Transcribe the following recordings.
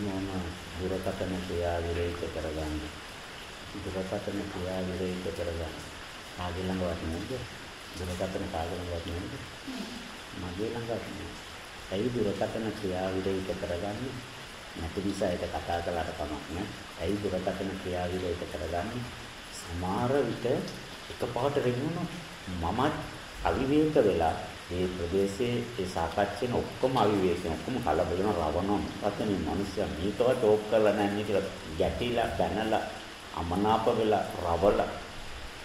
මොනම දුරකථන ක්‍රියා විරහිත කරගන්න. දුරකථන ක්‍රියා විරහිත කරගන්න. කාගේ ළඟවත් නේද? දුරකථන කාගේ ළඟවත් නේද? මගේ ළඟවත් නෑ. ඇයි දුරකථන ක්‍රියා විරහිත කරගන්නේ? නැති නිසා ඒක කතා කළාට කමක් නෑ. ඇයි දුරකථන ක්‍රියා විරහිත කරගන්නේ? සමහර විට එකපාරට රින්ගුණා මමත් අවිවේක වෙලා ඒ ප්‍රදේශයේ ඒ සාකච්ඡේන ඔක්කොම අවිවේකයෙන් ඔක්කොම කලබලන රවණම් අතන මේ මිනිස්සු මේකවත් ඕක් කරලා නැහැ කියලා ගැටිලා බැනලා අමනාප වෙලා රවල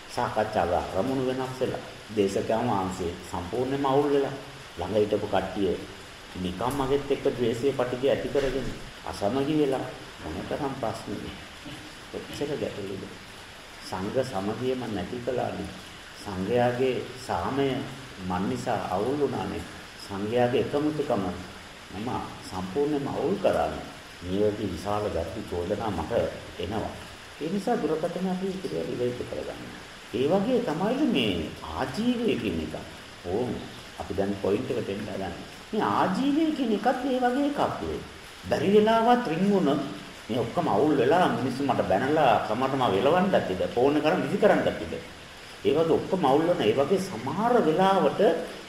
සාකච්ඡාව රමුණු වෙනස් වෙලා දේශකයන් වහන්සේ සම්පූර්ණයෙන්ම අවුල් වෙලා ළඟ හිටපු කට්ටිය නිකම් මගෙත් එක්ක ද්වේෂයේ පටිගය ඇති කරගෙන අසමගි වෙලා මොනතරම් ප්‍රශ්නද? කොච්චර ගැටලුද? සංඝ සමගියම නැති කළානේ සංඝයාගේ සාමය මන් නිසා අවුල් වුණානේ සංඝයාගේ එකමුතුකම මම සම්පූර්ණයෙන්ම අවුල් කරානේ නියෝගි විශාල ගැටි චෝදනා මට එනවා ඒ නිසා දුරකථන අපි ඉතිරිය ඉවෙත් කරගන්න. ඒ වගේ තමයි මේ ආජීවය කියන එක. ඕම් අපි දැන් පොයින්ට් එකට එන්න හදන්නේ. මේ ආජීවය කියන එකත් ඒ වගේ එකක් නේ. බැරි වෙලාවත් රින් වුණොත් මේ ඔක්කොම අවුල් වෙලා මිනිස්සු මට බැනලා සමහරම වෙලවන්නත් ඉද ෆෝන් කරන් විසි කරන්නත් ඉද. ඒ වගේ ඔක්කොම අවුල් වෙන ඒ වගේ සමහර වෙලාවට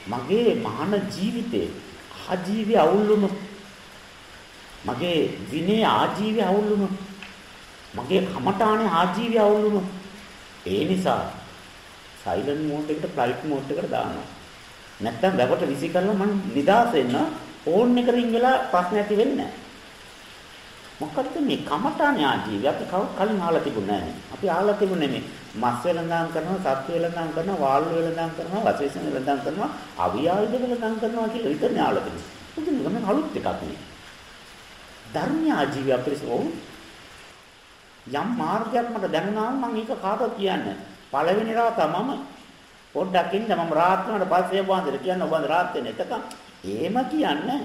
මගේ මහාන ජීවිතේ ආජීවය අවුල් වුණොත් මගේ විනේ ආජීවය අවුල් වුණොත් මගේ කමටානේ ආජීවය අවුල් වුණොත් ඒ නිසා සයිලන්ට් මෝඩ් එකට ෆ්ලයිට් මෝඩ් එකට දානවා. නැත්තම් වැවට විසි කරලා මම නිදාස් වෙන්න ෆෝන් එක රින් වෙලා ප්‍රශ්න ඇති වෙන්නේ නැහැ. මොකද්ද මේ කමටානේ ආජීවය අපි කලින් අහලා තිබුණේ නැහැ. අපි අහලා තිබුණේ මේ මස් වෙලඳාම් කරනවා, සත්තු වෙලඳාම් කරනවා, වාල්ලු වෙලඳාම් කරනවා, වශේෂණ වෙලඳාම් කරනවා, අවියායුධ වෙලඳාම් කරනවා කියලා විතරනේ අහලා තිබුණේ. මුදින් ගමන් අලුත් එකක් නේ. ධර්ම ආජීවය අපිට ඕ යම් මාර්ගයක් මට දැනුණා නම් මම ඒක කාටවත් කියන්නේ පළවෙනි රාත මම පොඩ්ඩක් ඉන්න මම රාත් වුණාට පස්සේ වන්දර කියන්න ඔබ රාත් වෙන එතකන් එහෙම කියන්නේ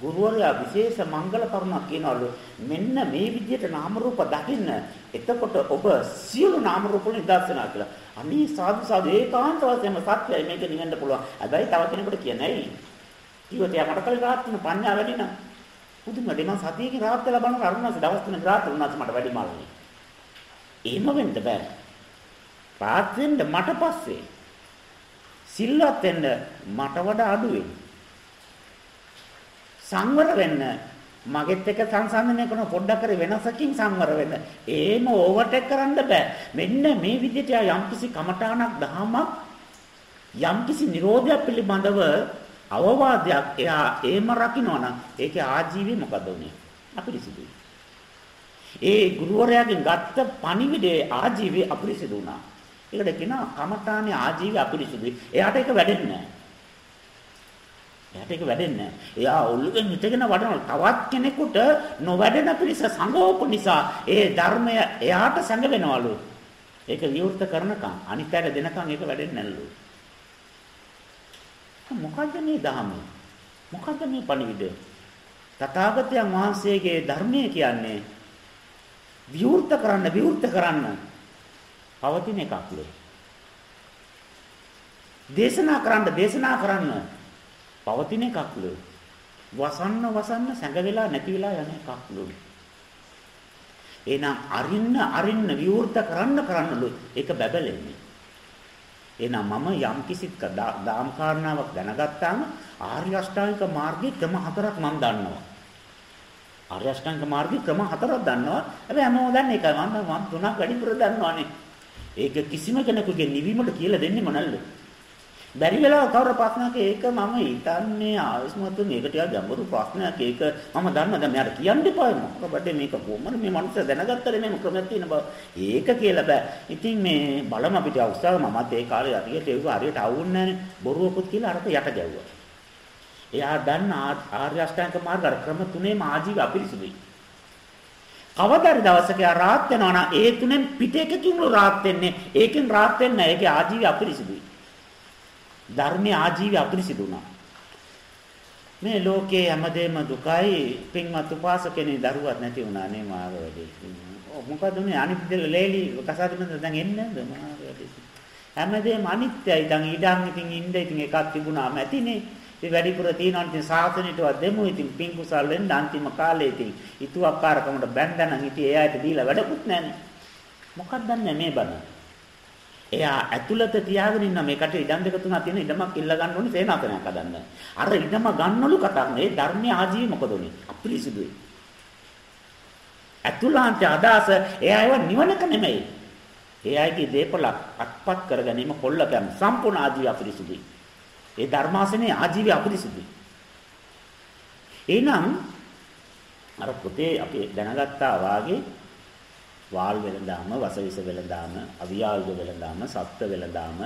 ගුරුවරයා විශේෂ මංගල කරුණක් කියනවලු. මෙන්න මේ විදිහට නාම රූප දකින්න. එතකොට ඔබ සියලු නාම රූප වලින් දර්ශනා කළා. අනේ සාදු සාදු. ඒකාන්ත වශයෙන්ම සත්‍යයි. මේක නිවෙන්න පුළුවන්. හැබැයි තව කෙනෙකුට කියන්නේ ඇයි ඊට යා මට කලින් රාත් වෙන පඤ්ඤා වැඩි නම්. පුදුමයි මම සතියකින් රාත් වෙලා බලන අරුණාස දවස් තුනක් රාත් වුණාත් මට වැඩි මාළුනේ එහෙම වෙන්න බෑ. රාත් වෙන්න මට පස්සේ. සිල්වත් වෙන්න මට වඩා අඩු වෙයි සංවර වෙන්න මගෙත් එක සංසන්දනය කරන පොඩ්ඩක් කර වෙනසකින් සංවර වෙන්න. ඒම ඕවර්ටේක් කරන්න බෑ. මෙන්න මේ විදිහට යම්කිසි කමඨාණක් දහමක් යම්කිසි නිරෝධයක් පිළිබඳව අවවාදයක් එයා ඒම රකින්නවනම් ඒකේ ආජීවය මොකද උනේ? අපිරිසිදුයි. ඒ ගුරුවරයාගෙන් ගත්ත පණිවිඩයේ ආජීවය අපිරිසිදු වුණා. ඒකට කියනවා කමඨානේ ආජීවය අපිරිසිදුයි. එයාට ඒක වැඩෙන්නේ නැහැ. එයාට ඒක වැඩෙන්නේ නැහැ. එයා ඔල්ලුගෙන් හිටගෙන වඩනවා. තවත් කෙනෙකුට නොවැඩෙන පිරිස සංගෝප නිසා ඒ ධර්මය එයාට සංගවෙනවලු. ඒක විවෘත කරනකම් අනිත් පැයට දෙනකම් ඒක වැඩෙන්නේ නැල්ලු. මොකද්ද මේ ධර්මය? මොකද්ද මේ පණිවිඩය? තථාගතයන් වහන්සේගේ ධර්මය කියන්නේ විවෘත කරන්න විවෘත කරන්න පවතින එකක්ලු. දේශනා කරන්න දේශනා කරන්න පවතින එකක්ලු. වසන්න වසන්න සැඟ වෙලා නැති වෙලා යන එකක්ලු. එහෙනම් අරින්න අරින්න විවෘත කරන්න කරන්නලු ඒක බබලෙන්නේ. එහෙනම් මම යම් කිසි දාම් කාරණාවක් දැනගත්තාම ආර්ය අෂ්ටාංගික මාර්ගයේ ක්‍රම හතරක් මම දන්නවා. ආර්ය අෂ්ටාංගික මාර්ගයේ ක්‍රම හතරක් දන්නවා. හැබැයි හැමෝම දන්නේ එකයි. මම මම තුනක් වැඩිපුර දන්නවානේ. ඒක කිසිම කෙනෙකුගේ නිවීමට කියලා දෙන්නේ මොනල්ල. බැරි වෙලාව කවුරු ප්‍රශ්නයක් ඒක මම හිතන්නේ ආයස්මතු මේක ටිකක් ගැඹුරු ප්‍රශ්නයක්. ඒක මම දන්නවා. දැන් මෙයාට කියන්න එපා මොකද මේක කොහොමද? මේ මනුස්සයා දැනගත්තද මේ ක්‍රමයක් තියෙන බව. ඒක කියලා බෑ. ඉතින් මේ බලම අපිට උත්සාහ මමත් ඒ කාලේ හරියට ඒක හරියට අවුන්නේ නැහැ බොරුවකුත් කියලා අරක යට ගැව්වා. එයා දන්න ආර්ය අෂ්ටාංග මාර්ග ක්‍රම තුනේම ආජීව අපිරිසුදුයි. කවදාරි දවසක යා රාත් වෙනවා නම් ඒ තුනෙන් පිට එකකින් රාත් වෙන්නේ. ඒකෙන් රාත් වෙන්නේ නැහැ. ඒකේ ආජීව අපිරිසුදුයි. ධර්මයේ ආජීවය අපිරිසිදු වුණා. මේ ලෝකේ හැමදේම දුකයි පින්වත් උපාසකෙනේ දරුවක් නැති වුණා නේ මාර වැඩි. ඔව් මොකද මේ අනිත් දෙල ලේලි කසාදෙන්න දැන් එන්නේ නැද්ද මාර වැඩි. හැමදේම අනිත්‍යයි. දැන් ඊඩම් ඉතින් ඉන්න ඉතින් එකක් තිබුණාම ඇතිනේ. ඉතින් වැඩිපුර තියෙනවා ඉතින් සාසනෙටවත් දෙමු ඉතින් පින් කුසල් වෙන්න අන්තිම කාලේ ඉතින් ඉතුවක්කාරකමට බැඳනනම් ඉතින් ඒ අයට දීලා වැඩකුත් නැහනේ. මොකක්ද දන්නේ මේ බණ? එයා ඇතුළත තියාගෙන ඉන්න මේකට ඉඩම් දෙක තුනක් තියෙන ඉඩමක් ඉල්ල ගන්න ඕනේ සේනාසනයක් හදන්න. අර ඉඩම ගන්නලු කතා කරන. ඒ ධර්මයේ ආජීවි මොකද උනේ? අපිරිසුදුයි. ඇතුළාන්ත අදාස එයා ඒව නිවනක නෙමෙයි. ඒ අයගේ දේපල අත්පත් කර ගැනීම කොල්ල ගැම් සම්පූර්ණ ආජීවි අපිරිසුදුයි. ඒ ධර්මාසනේ ආජීවි අපිරිසුදුයි. එහෙනම් අර පොතේ අපි දැනගත්තා වාගේ වාල් වෙලඳාම, වසවිස වෙලඳාම, අවියායුධ වෙලඳාම, සත්ත්ව වෙලඳාම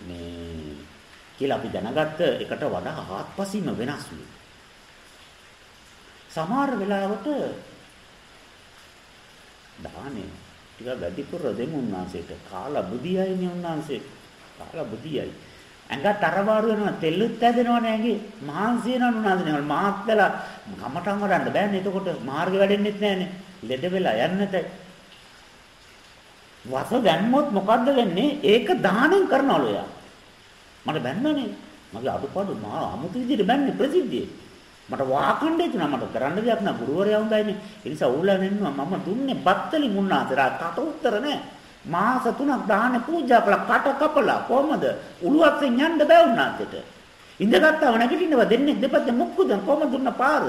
මේ කියලා අපි දැනගත්ත එකට වඩා ආත්පසින්ම වෙනස්ලු. සමහර වෙලාවට දානේ ටික වැඩිපුර දෙමු උන්වහන්සේට කාලා බුදියයිනේ උන්වහන්සේ කාලා බුදියයි. ඇඟට අරවාරු වෙනවා තෙල්ලුත් ඇදෙනවනේ ඇඟේ මහන්සි වෙනවා උන්වහන්සේ මාත්දලා ගමටන් වඩන්න බෑනේ. එතකොට මාර්ගෙ වැඩෙන්නෙත් නෑනේ. ලෙඩ වෙලා යන්නතයි. වස දැම්මොත් මොකද්ද වෙන්නේ? ඒක දාහනෙන් කරනවලු එයා මට බැන්නනේ. මගේ අඩුපාඩු මා අමුතු විදිහට බැන්නේ ප්‍රසිද්ධියේ. මට වාකණ්ඩේ තුන මට කරන්න දෙයක් නෑ. ගුරුවරයා හොඳයිනේ ඒ නිසා ඌලා නෙන්නවා මම දුන්නේ බත්තලි මුන්නාතරා කට උත්තර නෑ. මාස 3ක් දාහනේ පූජා කළා. කට කපලා. කොහමද? උළුවත්ෙන් යන්න බෑ උන්නාන්තෙට ඉඳගත්තාම නැගිටිනවා දෙන්නේ දෙපැත්තේ මුක්කුද? කොහමද දුන්න පාර?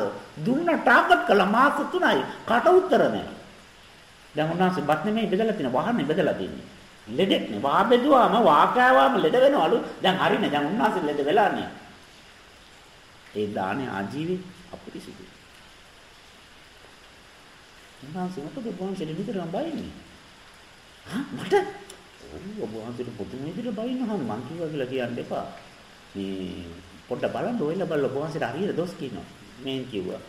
දුන්න ටාගට් කළා. මාස 3යි කට උත්තර නෑ. දැන් උන්වහන්සේ බත් නෙමෙයි බෙදලා තියෙන වහන්නේ බෙදලා තියෙන්නේ ලෙඩෙක් නේ වා බෙදුවාම වාකාවාම ලෙඩ වෙනවලු දැන් හරිනේ දැන් උන්වහන්සේ ලෙඩ වෙලා නේ ඒ දානේ ආජීවී අපිරිසිදු. උන්වහන්සේ මොකද වහන්සේ විතරම බයින්නේ? හා මට ඔබ වහන්සේට පොදුම විදිහට බයින්නවා මං කිව්වා කියලා කියන්න එපා. මේ පොඩ්ඩ බලන්න ඔයලා බලලා ඔබ වහන්සේට හරියට දොස් කියනවා. මේන් කිව්වා.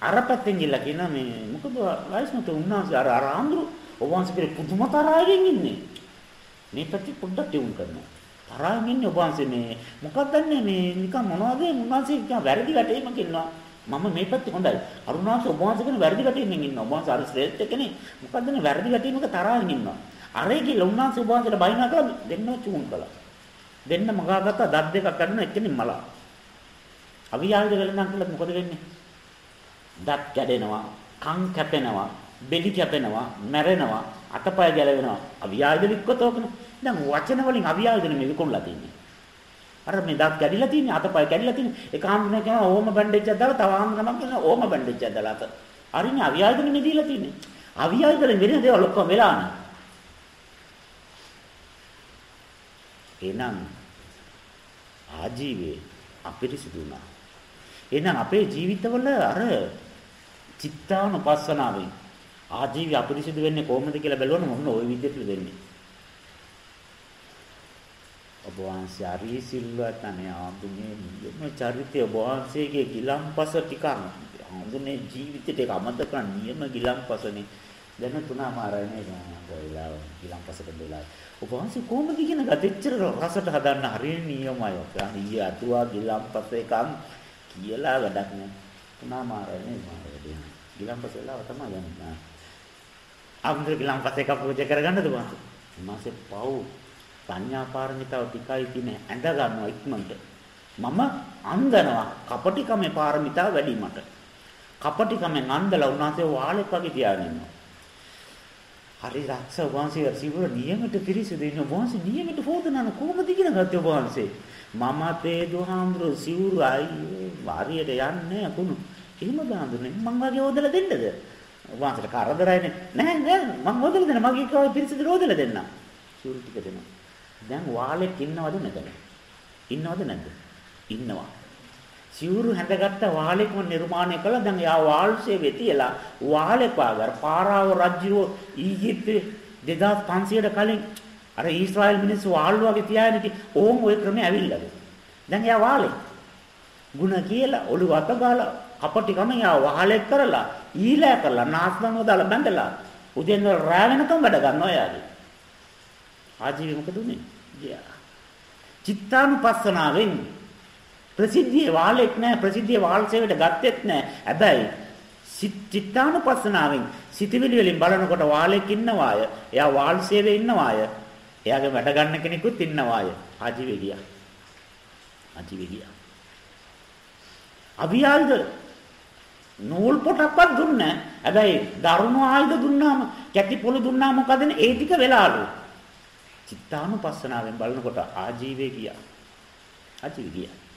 අර පැත්තෙන් ගිහලා කියනවා මේ මොකද වයස්මත උන්වහන්සේ අර අර ආන්දරු ඔබ වහන්සේ පිළ පුදුම තරහින් ඉන්නේ. මේ පැත්තේ පොඩ්ඩක් ටියුන් කරනවා. තරහින් ඉන්නේ ඔබ වහන්සේ මේ මොකක්ද දන්නේ මේ නිකන් මොනවද උන්වහන්සේ නිකන් වැරදි වැටීමක් ඉන්නවා මම මේ පැත්තේ හොඳයි. අරුණාංශ ඔබ වහන්සේ කියන වැරදි වැටීමෙන් ඉන්නවා. ඔබ වහන්සේ අර ශ්‍රේෂ්ඨ කෙනේ මොකක්ද මේ වැරදි වැටීමක තරහින් ඉන්නවා. අරේ කියලා උන්වහන්සේ ඔබ වහන්සේට බයිනා කරලා දෙන්නව චූන් කළා. දෙන්න මගාගත්ත දත් දෙකක් ගන්න එක්කෙනින් මල. අවියාවිද වෙලඳන් කළා මොකද වෙන්නේ? දත් කැඩෙනවා කන් කැපෙනවා බෙලි කැපෙනවා මැරෙනවා අතපය ගැලවෙනවා අවියාවිද වික්කතෝකනේ දැන් වචන වලින් අවියාවදන මේ විකුණලා තින්නේ. අර මේ දත් කැඩිලා තින්නේ අතපය කැඩිලා තින්නේ. ඒක ආන්දන කියන ඕම බැන්ඩේජ් එකක් දාලා තව ආන්දනමක් කියන ඕම බැන්ඩේජ් එකක් දාලා අත. අරින්නේ අවියාවදන මේ දීලා තින්නේ. අවියාවදන වෙන දේවල් ඔක්කොම වෙලා නැහැ. එහෙනම් ආජීවයේ අපිරිසිදු වුණා. එහෙනම් අපේ ජීවිතවල අර චිත්තානුපස්සනාවෙන්. ආජීවය අපිරිසිදු වෙන්නේ කොහොමද කියලා බැලුවම මොන ওই විදිහට වෙන්නේ. ඔබ වහන්සේ අරිය සිල්වත් අනේ ආඳුනේ නියම චරිතය ඔබ වහන්සේගේ ගිලම්පස ටික ආඳුනේ ජීවිතේට ඒක අමතක නියම ගිලම්පසනේ. දැන් තුනමාරයි නේද? වෙලාව ගිලම්පසට වෙලා ඔබ වහන්සේ කොහොමද ඉගෙන ගත්තෙච්චර රසට හදන්න හරිය නියමයි. අනිය අතුවා ගිලම්පස එකක් කියලා වැඩක් නෑ. තුනමාරයි නේද ගිලම්පස වෙලාව තමයි යන්නේ අම්දර ගිලම්පස එකක් පූජා කරගන්නද වහන්සේ මාසේ පව් සංඥා පාරමිතාව ටිකයි තියෙන ඇඳ ගන්නවා ඉක්මනට. මම අන්දනවා කපටිකමේ පාරමිතාව වැඩි මට. කපටිකමෙන් අන්දලා උන්වහන්සේ වාලෙක් වගේ තියාගෙන ඉන්නවා. හරි රක්ෂ වහන්සේ සිවුර නියමයට පිරිසිදු ඉන්න වහන්සේ නියමයට හොදනන කොහොමද ඉගෙන ගත්තේ වහන්සේ? මම තේ දුහාම්බුරු සිවුරු අයියෝ වාරියට යන්නේ අකුණු. එහෙම දාඳුනේ මං වගේ හොදලා දෙන්නද? වහන්සේට කරදරයිනේ. නෑ නෑ මං හොදලා දෙන්න මගේ කව පිරිසිදු හොදලා දෙන්න. සිවුරු ටික දෙනවා. දැන් වාලෙක් ඉන්නවද නැද්ද? ඉන්නවද නැද්ද? ඉන්නවා. සිවුරු හැඳගත්ත වාලෙක්ම නිර්මාණය කළා දැන් යා වාල්සේ වෙතියලා වාලෙක් වාගර පාරාව රජුව ඊජිප්තේ 2500ට කලින් අර ඊශ්‍රායෙල් මිනිස්සු වාල් වගේ තියාගෙන ඉති ඕම් ওই ක්‍රමේ ඇවිල්ලාද දැන් යා වාලේ ಗುಣ කියලා ඔළුව අත ගාලා කපටි කම යා වාලෙක් කරලා ඊලෑ කරලා නාස්දනෝ දාලා බැඳලා උදෙන් රෑ වෙනකම් වැඩ ගන්නවා යාගේ ආජීවය මොකද උනේ? ගියා. චිත්තානුපස්සනාවෙන් ප්‍රසිද්ධියේ වාලෙක් නැහැ ප්‍රසිද්ධියේ වාල්සේවට ගත්තෙත් නැහැ. හැබැයි චිත්තානුපස්සනාවෙන් සිතවිලි වලින් බලනකොට වාලෙක් ඉන්නවාය. එයා වාල්සේවේ ඉන්නවාය. එයාගේ වැඩ ගන්න කෙනෙකුත් ඉන්නවාය. ආජීවය ගියා. ආජීවය ගියා. අවියායුධ නූල් පොටක්වත් දුන්නේ නැහැ. හැබැයි දරුණු ආයුධ දුන්නාම කැටි පොළු දුන්නා මොකද ඒ ටික වෙලාලු. චිත්තානුපස්සනාවෙන් බලනකොට ආජීවයේ ගියා. ආජීවයේ ගියා.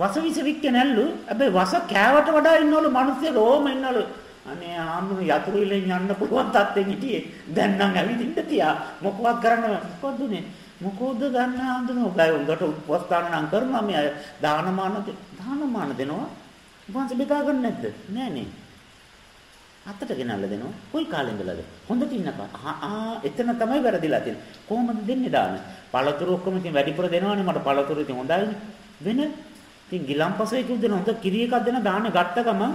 වසවිස වික්ක නැල්ලු. හැබැයි වස කෑවට වඩා ඉන්නවලු මිනිස්සු රෝම ඉන්නවලු. අනේ ආමුණු යතුරු ඉලෙන් යන්න පුළුවන් තත්ත්වෙන් හිටියේ. දැන් නම් ඇවිදින්න තියා. මොකවත් කරන්න මොකද උනේ? මොකෝද ගන්න හඳුනෝ ගය උඹට උපස්ථාන නම් කරනවා මේ දානමාන දානමාන දෙනවා. උපන්ස බෙදා ගන්න නැද්ද? නෑ නේ. අතට ගෙනල්ලා දෙනවා. කොයි කාලෙ ඉඳලාද? හොඳට ඉන්නකම්. ආ එතන තමයි වැරදිලා තියෙන්නේ. කොහොමද දෙන්නේ දාන? පළතුරු ඔක්කොම ඉතින් වැඩිපුර දෙනවනේ මට පළතුරු ඉතින් හොඳයිනේ. වෙන ඉතින් ගිලම්පසෙක දෙන හොඳ කිරි එකක් දෙන දාන ගත්ත ගමන්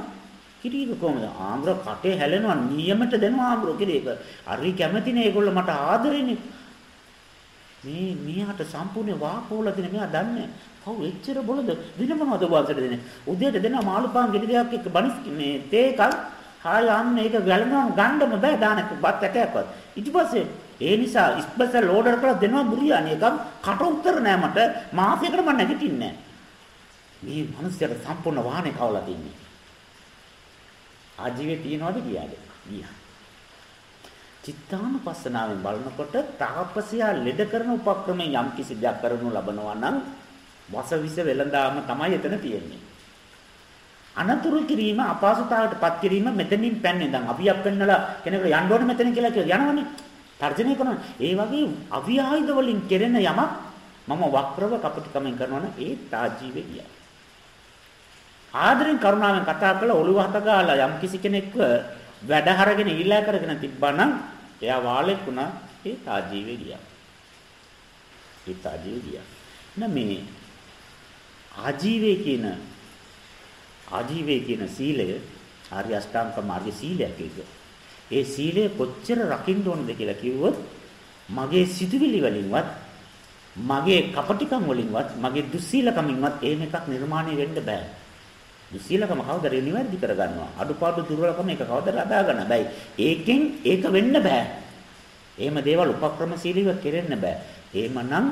කිරි එක කොහමද? ආම්බර කටේ හැලෙනවා නියමට දෙනවා ආම්බර කිරි එක. හරි කැමතිනේ ඒගොල්ලෝ මට ආදරෙනේ. මේ මෙයාට සම්පූර්ණ වාකෝල දෙන මෙයා දන්නේ. කවු එච්චර බොලද? දින මොනවද වාසයට දෙන්නේ? උදේට දෙනවා මාළු පාන් ගෙඩි දෙකක් එක්ක බනිස් මේ තේ එකක් හාය යන්න ඒක ගැලනවා ගන්නම බෑ දාන බත් ඇටයක්වත්. ඊට පස්සේ ඒ නිසා ස්පෙෂල් ඕඩර් කරලා දෙනවා බුරියානි එකක් කට උත්තර නෑ මට මාසයකට මම නැගිටින්නේ නෑ. මේ මිනිස්සුන්ට සම්පූර්ණ වාහනේ කවලා තින්නේ. ආජීවයේ තියනවද කියාද? ගියා. චිත්තානුපස්සනාවෙන් බලනකොට තාපසයා ලෙඩ කරන උපක්‍රමයෙන් යම් කිසි දෙයක් කරනු ලබනවා නම් වසවිස වෙලඳාම තමයි එතන තියෙන්නේ. අනතුරු කිරීම අපහසුතාවයටපත් කිරීම මෙතනින් පැන්නේ. දැන් අවියක් පෙන්නලා කෙනෙකුට යන්න ඕනේ මෙතන කියලා කියලා යනවනේ. තර්ජනය කරනවා. ඒ වගේ අවියායුධ වලින් කෙරෙන යමක් මම වක්‍රව කපටිකමෙන් කරනවනේ ඒ තාජීවේ ගියා. ආදරෙන් කරුණාවෙන් කතා කරලා ඔළුව හත ගාලා යම් කිසි කෙනෙක්ව වැඩ හරගෙන ඊළා කරගෙන තිබ්බනම් එයා වාලෙක් වුණා ඒ තාජීවේ ගියා. ඒ තාජීවේ ගියා. නමේ ආජීවයේ කියන ආජීවයේ කියන සීලය ආර්ය අෂ්ටාංග මාර්ග සීලයක් ඒක. ඒ සීලය කොච්චර රකින්න ඕනද කියලා කිව්වොත් මගේ සිතුවිලි වලින්වත් මගේ කපටිකම් වලින්වත් මගේ දුස්සීලකමින්වත් එහෙම එකක් නිර්මාණය වෙන්න බෑ. දුස්සීලකම කවදාද නිවැරදි කරගන්නවා. අඩුපාඩු දුර්වලකම එක කවදාද අදා ගන්න බෑ. ඒකෙන් ඒක වෙන්න බෑ. එහෙම දේවල් උපක්‍රමශීලීව කෙරෙන්න බෑ. එහෙමනම්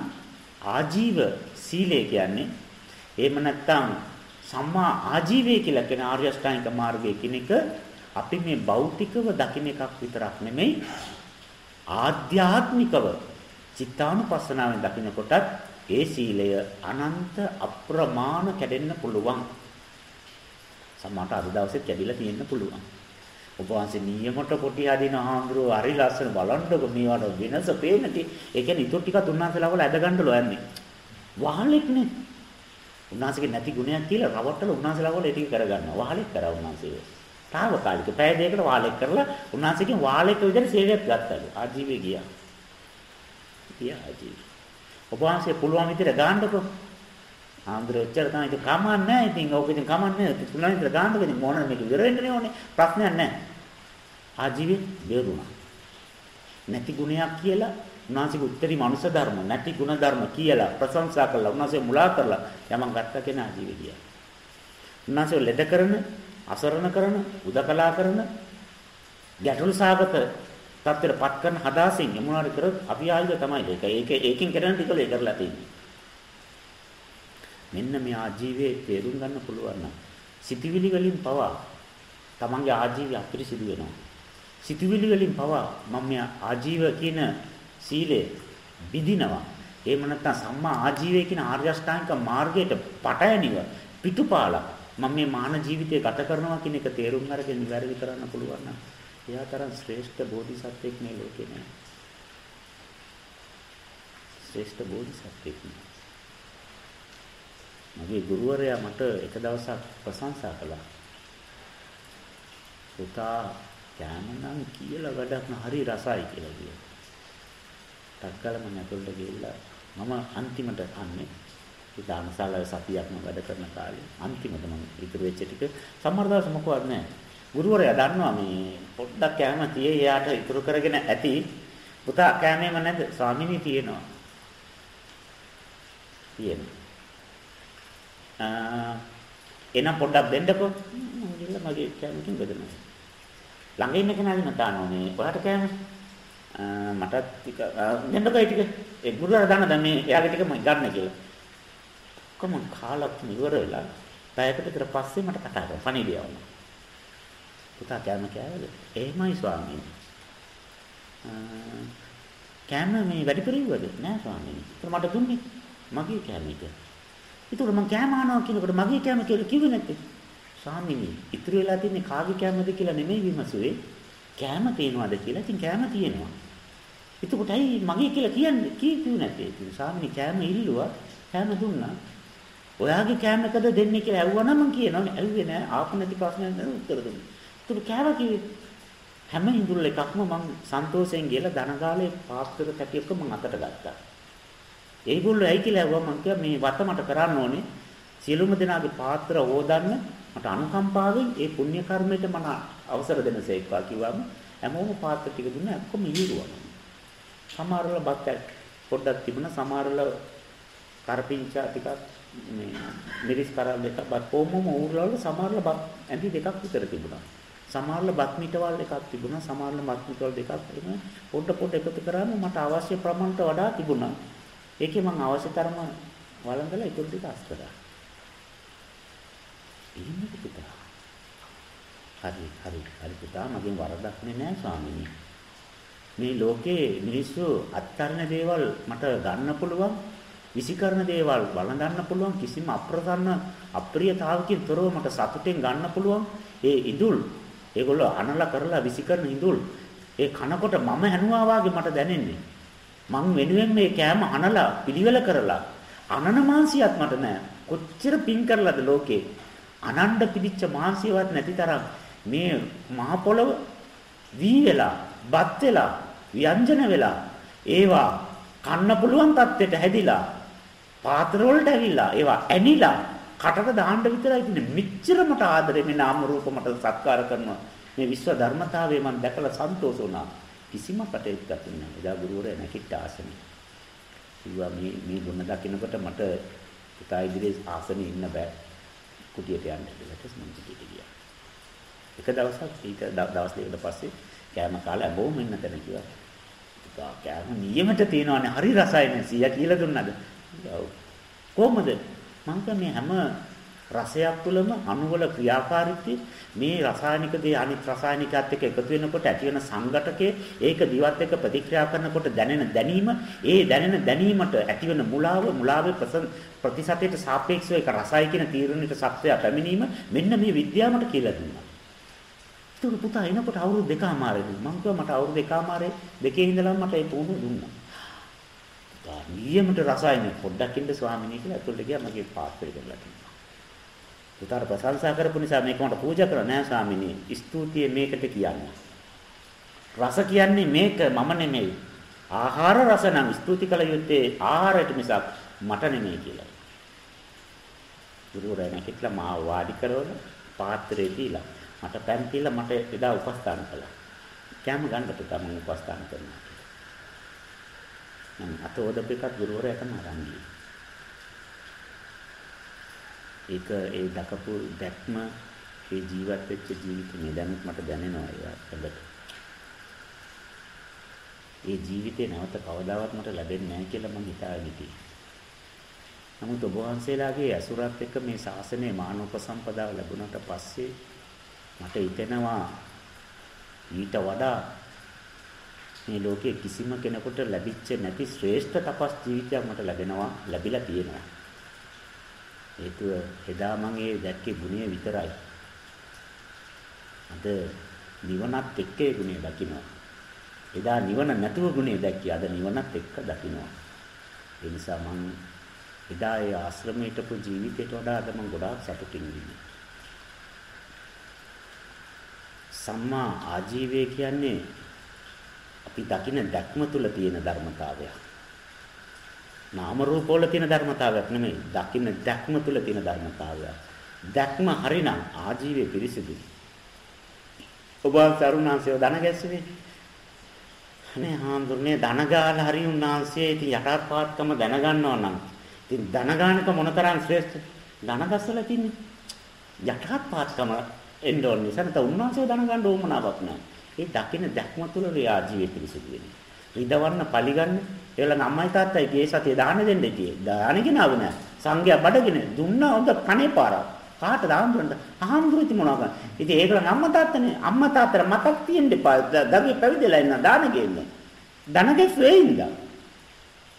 ආජීව සීලය කියන්නේ එහෙම නැත්නම් සම්මා ආජීවය කියලා කියන ආර්ය අෂ්ටාංගික මාර්ගයේ කිනක අපි මේ භෞතිකව දකින්න එකක් විතරක් නෙමෙයි ආධ්‍යාත්මිකව චිත්තානුපස්සනාවෙන් දකින්නකොටත් ඒ සීලය අනන්ත අප්‍රමාණ කැඩෙන්න පුළුවන්. සමහරට අද දවසේ කැඩිලා තියෙන්න පුළුවන්. ඔබ වහන්සේ නියමට කොටි හදින ආන්දරෝ හරි ලස්සන බලන්නකො මේවට වෙනස පේන්නටි. ඒ කියන්නේ ඊටු ටිකක් උන්වහන්සේලා වල ඇද ගන්නලෝ යන්නේ. වහලෙක්නේ. උන්වහන්සේගේ නැති ගුණයක් කියලා රවට්ටලා උන්වහන්සේලා වල ඒ ටික කරගන්නවා. වහලෙක් කරා උන්වහන්සේ. తాවකාලික පැය දෙකකට වාලෙක් කරලා උන්වහන්සේගෙන් වාලෙක් විදිහට සේවයක් ගත්තලු. ආජීවයේ ගියා. ගියා ආජීවය. ඔබ වහන්සේ පුළුවන් විදිහට ගන්නකො. ආන්දර ඔච්චර තමයි ඒක කමන්නේ නැහැ. ඉතින් ඕක ඉතින් කමන්නේ නැහැ. පුළුවන් විදිහට ගන්නකො ඉතින් මොන මේක ඉවර වෙන්නනේ ඕනේ. ප්‍රශ්නයක් නැහැ. ආජීවයේ බේරුණා. නැති ගුණයක් කියලා උන්වහන්සේගේ උත්තරී මනුෂ්‍ය ධර්ම නැති ගුණ ධර්ම කියලා ප්‍රශංසා කළා. උන්වහන්සේ මුලා කරලා යමන් ගත්ත කෙනා ජීවිතය ගියා. උන්වහන්සේ ලෙඩ කරන, අසරණ කරන, උදකලා කරන ගැටළු සාගත තත්ත්වයට පත් කරන හදාසින් යමුනාරි කර අපි ආයුධ තමයි ඒක. ඒක ඒකෙන් කරන ටික ලේ කරලා තියෙන්නේ. මෙන්න මේ ආජීවයේ තේරුම් ගන්න පුළුවන් නම් සිටිවිලි වලින් පවා තමන්ගේ ආජීවය අපිරිසිදු වෙනවා. සිටිවිලි වලින් පවා මම මේ ආජීව කියන සීලය විදිනවා. එහෙම නැත්නම් සම්මා ආජීවය කියන ආර්ය අෂ්ටාංගික මාර්ගයට පටයනිව පිටුපාලා මම මේ මාන ජීවිතය ගත කරනවා කියන එක තේරුම් අරගෙන නිවැරදි කරන්න පුළුවන් නම් එයා තරම් ශ්‍රේෂ්ඨ බෝධිසත්වෙක් මේ ලෝකේ නෑ. ශ්‍රේෂ්ඨ බෝධිසත්වෙක් නෑ. මගේ ගුරුවරයා මට එක දවසක් ප්‍රශංසා කළා. පුතා කෑම නම් කියලා වැඩක් නෑ හරි රසයි කියලා කිව්වා. ටක්කල මම ඇතුළට ගිහිල්ලා මම අන්තිමට අන්නේ ඒ දානශාලාවේ සතියක්ම වැඩ කරන කාලේ අන්තිමට මම ඉතුරු වෙච්ච ටික සමහර දවස් මොකවත් නැහැ. ගුරුවරයා දන්නවා මේ පොඩ්ඩක් කැම තියේ එයාට ඉතුරු කරගෙන ඇති. පුතා කැමේම නැද්ද? ස්වාමිනී තියෙනවා. තියෙනවා. ආ එනම් පොඩ්ඩක් දෙන්නකෝ. මම මගේ කැමකින් බෙදනවා. ළඟ ඉන්න කෙනාගෙන් දානවා මේ ඔයාට කැමේ මටත් ටික දෙන්නකෝ ඒ ටික ඒ ගුරුවරයා දන්න දැන් මේ එයාගේ ටික මම ගන්න කියලා ඔක්කොම කාලක් ඉවර වෙලා පැයකට විතර පස්සේ මට කතා කරා පණිවිඩය වුණා. පුතා කෑම කෑවද? එහෙමයි ස්වාමීනි. කෑම මේ වැඩිපුර ඉවද? නෑ ස්වාමීනි. ඒත් මට දුන්නේ මගේ කෑම එක. ඒතකොට මං කෑම ආනවා කියනකොට මගේ කෑම කියලා කිව්වේ නැත්තේ. ස්වාමීනි, ඉතුරු වෙලා තින්නේ කාගේ කෑමද කියලා නෙමෙයි විමසුවේ. කෑම තියනවාද කියලා. ඉතින් කෑම තියෙනවා. එතකොට ඇයි මගේ කියලා කියන්නේ කීපියු නැත්තේ? ඉතින් ස්වාමීනි කෑම ඉල්ලුවා, කෑම දුන්නා. ඔයාගේ කෑම එකද දෙන්නේ කියලා ඇහුවා නම් මං කියනවා ඇහුවේ නෑ ආපු නැති ප්‍රශ්නයක් නේද උත්තර දුන්නේ. ඒකට කෑවා කිව්වේ හැම ඉඳුල් එකක්ම මං සන්තෝෂයෙන් ගිහලා ධනගාලේ පාස්තර කැටියක මං අතට ගත්තා. ඒගොල්ලෝ ඇයි කියලා ඇහුවා මං කිව්වා මේ වත මට කරන්න ඕනේ. සියලුම දෙනාගේ පාත්‍ර හොදන්න මට අනුකම්පාවෙන් ඒ පුණ්‍ය කර්මයට මම අවසර දෙනසේක්වා කිව්වම හැමෝම පාත්‍ර ටික දුන්නා ඔක්කොම ඊරුවා. සමහරවල බත් පොඩ්ඩක් තිබුණා සමහරවල කරපිංචා ටිකක් මේ මිරිස් කරල් දෙකක් බත් කොහොමම ඌර්ලවල සමහරවල බත් ඇඳි දෙකක් විතර තිබුණා. සමහරවල බත් මිටවල් එකක් තිබුණා සමහරවල බත් මිටවල් දෙකක් තිබුණා. පොඩ පොඩ එකතු කරාම මට අවශ්‍ය ප්‍රමාණයට වඩා තිබුණා. ඒකේ මම අවශ්‍ය තරම වළඳලා ඒක ටික අස් කරා. එහෙමද පුතා? හරි හරි හරි පුතා මගෙන් වරදක් නෑ ස්වාමීනි. මේ ලෝකේ මිනිස්සු අත්තරන දේවල් මට ගන්න පුළුවන් විසිකරන දේවල් වළඳන්න පුළුවන් කිසිම අප්‍රසන්න අප්‍රියතාවකින් තොරව මට සතුටෙන් ගන්න පුළුවන් ඒ ඉඳුල් ඒගොල්ලෝ අනලා කරලා විසිකරන ඉඳුල් ඒ කනකොට මම හැනුවා වාගේ මට දැනෙන්නේ මං වෙනුවෙන් මේ කෑම අනලා පිළිවෙල කරලා. අනන මාංශියක් මට නෑ. කොච්චර පින් කරලාද ලෝකේ? අනණ්ඩ පිළිච්ච මාංශියවත් නැති තරම් මේ මහ පොළව වී වෙලා බත් වෙලා ව්‍යංජන වෙලා ඒවා කන්න පුළුවන් තත්ත්වයට හැදිලා පාත්‍ර වලට ඇවිල්ලා ඒවා ඇනිලා කටට දාන්න විතරයි ඉන්නේ. මෙච්චර මට ආදරේ මේ නාම රූප මට සත්කාර කරනවා. මේ විශ්ව ධර්මතාවය මම දැකලා සන්තෝෂ වුණා. කිසිම පටේක් ගතුනේ නැහැ. එදා ගුරුවරයා නැකිට ආසනේ. කිව්වා මේ මේ ගුණ දකින්නකොට මට පුතා ඉදිරියේ ආසනේ ඉන්න බෑ. කුටියට යන්න කියලා මම කුටියට ගියා. එක දවසක් ඊට දවස් දෙකකට පස්සේ කෑම කාලා බොහොම ඉන්න තැන කිව්වා. පුතා කෑම නියමට තියෙනවානේ හරි රසයිනේ සීයා කියලා දුන්නද? කොහොමද? මම මේ හැම රසයක් තුළම අණුවල ක්‍රියාකාරීත්වය මේ රසායනික දේ අනිත් රසායනිකات එක්ක එකතු වෙනකොට ඇති වෙන සංඝටකේ ඒක දිවත් එක්ක ප්‍රතික්‍රියා කරනකොට දැනෙන දැනීම ඒ දැනෙන දැනීමට ඇති වෙන මුලාව මුලාවේ ප්‍රතිශතයට සාපේක්ෂව ඒක රසයි කියන තීරණයට සත්‍යය පැමිණීම මෙන්න මේ විද්‍යාවට කියලා දුන්නා. ඒක පුතා එනකොට අවුරුදු දෙකමාරේ මම කිව්වා මට අවුරුදු දෙකමාරේ දෙකේ ඉඳලා මට ඒ පුහුණුව දුන්නා. නියමට රසයිනේ පොඩ්ඩක් ඉන්න ස්වාමිනේ කියලා ඇතුළට ගියා මගේ පාත්‍රය කරලා තිබ්බා. පුතාට ප්‍රශංසා කරපු නිසා මේක මට පූජා කරලා නෑ ස්වාමිනේ. ස්තුතිය මේකට කියන්නේ. රස කියන්නේ මේක මම නෙමෙයි. ආහාර රස නම් ස්තුති කළ යුත්තේ ආහාරයට මිසක් මට නෙමෙයි කියලා. ගුරුවරයා නැකිట్లా මාව වාඩි කරවල පාත්‍රය දීලා මට පෑන් තියලා මට එදා උපස්ථාන කළා. කැම ගන්න පුතා මම උපස්ථාන කරනවා. මම අතෝදප එකක් ගුරුවරයා තමයි අරන් ඒක ඒ දකපු දැක්ම ඒ ජීවත් වෙච්ච ජීවිතේ දැනුත් මට දැනෙනවා ඒකට. ඒ ජීවිතේ නැවත කවදාවත් මට ලැබෙන්නේ නැහැ කියලා මම හිතාගෙන හිටියේ. නමුත් ඔබ වහන්සේලාගේ අසුරත් එක්ක මේ ශාසනයේ මානවපසම්පදාව ලැබුණාට පස්සේ මට හිතෙනවා ඊට වඩා මේ ලෝකයේ කිසිම කෙනෙකුට ලැබිච්ච නැති ශ්‍රේෂ්ඨ තපස් ජීවිතයක් මට ලැබෙනවා ලැබිලා තියෙනවා. හේතුව එදා මම ඒ දැක්කේ ගුණය විතරයි. අද නිවනත් එක්ක ඒ ගුණය දකිනවා. එදා නිවන නැතුව ගුණය දැක්කේ අද නිවනත් එක්ක දකිනවා. ඒ නිසා මම එදා ඒ ආශ්‍රමයේ හිටපු ජීවිතයට වඩා අද මම ගොඩාක් සතුටින් ඉන්නේ. සම්මා ආජීවය කියන්නේ අපි දකින දැක්ම තුල තියෙන ධර්මතාවයක්. නාම රූප වල තියෙන ධර්මතාවයක් නෙමෙයි. දකින දැක්ම තුල තියෙන ධර්මතාවයක්. දැක්ම හරිනම් ආජීවයේ පිරිසිදුයි. ඔබ තරුණාංශය ධන ගැස්සුවේ. අනේ හාමුදුරනේ ධන ගාලා හරි උන්නාංශයේ ඉතින් යටාත්පාත්කම දැනගන්නවා නම් ඉතින් ධන ගානක මොනතරම් ශ්‍රේෂ්ඨ ධන ගස්සලා තින්නේ. යටාත්පාත්කම එන්න ඕනේ. සනත උන්නාංශය ධන ගන්න ඕමනාවක් නැහැ. ඒ දකින දැක්ම තුළ රියා ජීවිත පිරිසිදු වෙන්නේ. රිදවන්න පරිගන්න ඒගොල්ලන් අම්මයි තාත්තයි ගියේ සතිය දාන දෙන්න කියේ. දාන ගෙනාව නෑ. සංඝයා බඩගෙන දුන්නා හොඳ කණේ පාරක්. කාටද ආම්බුරන්ට ආම්බුරු ඉති මොනවා කරන්නේ. ඉතින් ඒගොල්ලන් අම්මා තාත්තනේ අම්මා තාත්තට මතක් තියෙන්න එපා. දරුවේ පැවිදිලා ඉන්න දාන ගෙන්නේ. ධනගෙස් වෙයින්ද?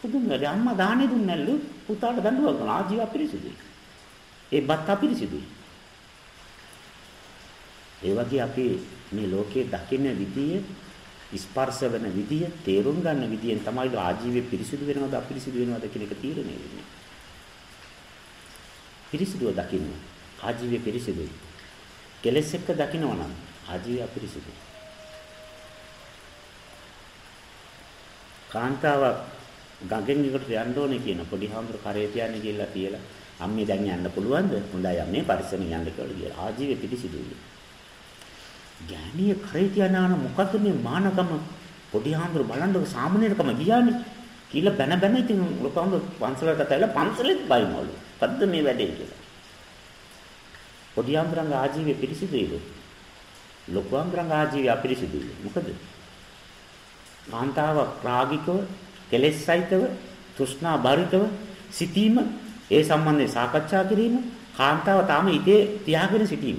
පුදුම වැඩි අම්මා දානේ දුන්නැලු පුතාට දඬුවම් කරන ආජීව අපිරිසිදුයි. ඒ බත් අපිරිසිදුයි. ඒ වගේ අපි මේ ලෝකයේ දකින්න විදිය ස්පර්ශ වෙන විදිය තේරුම් ගන්න විදියෙන් තමයි ආජීවය පිරිසිදු වෙනවද අපිරිසිදු වෙනවද කියන එක තීරණය වෙන්නේ. පිරිසිදුව දකින්න ආජීවය පිරිසිදුයි. කෙලෙස් එක්ක දකින්නවා නම් ආජීවය අපිරිසිදුයි. කාන්තාව ගඟෙන් එකට යන්න ඕනේ කියන පොඩි හාමුදුර කරේ තියන්නේ කියලා කියලා අම්මේ දැන් යන්න පුළුවන්ද? හොඳයි අම්මේ පරිස්සමෙන් යන්න කියලා කියලා. ආජීවය පිරිසිදුයි. ගෑණිය කරේ තියනාන මොකද්ද මේ මානකම පොඩි හාමුදුර බලන්නකො සාමාන්‍යකම ගියානේ කියලා බැන බැන ඉතින් ලොකම පන්සලට ඇවිල්ලා පන්සලෙත් බයිනවලු. මොකද්ද මේ වැඩේ කියලා. පොඩි හාමුදුරන්ගේ ආජීවය පිරිසිදුයිද? ලොකු හාමුදුරන්ගේ ආජීවය අපිරිසිදුයිද? මොකද? කාන්තාව රාගිකව, කෙලෙස් සහිතව, තෘෂ්ණා බරිතව සිටීම ඒ සම්බන්ධයෙන් සාකච්ඡා කිරීම කාන්තාව තාම ඉතේ තියාගෙන සිටීම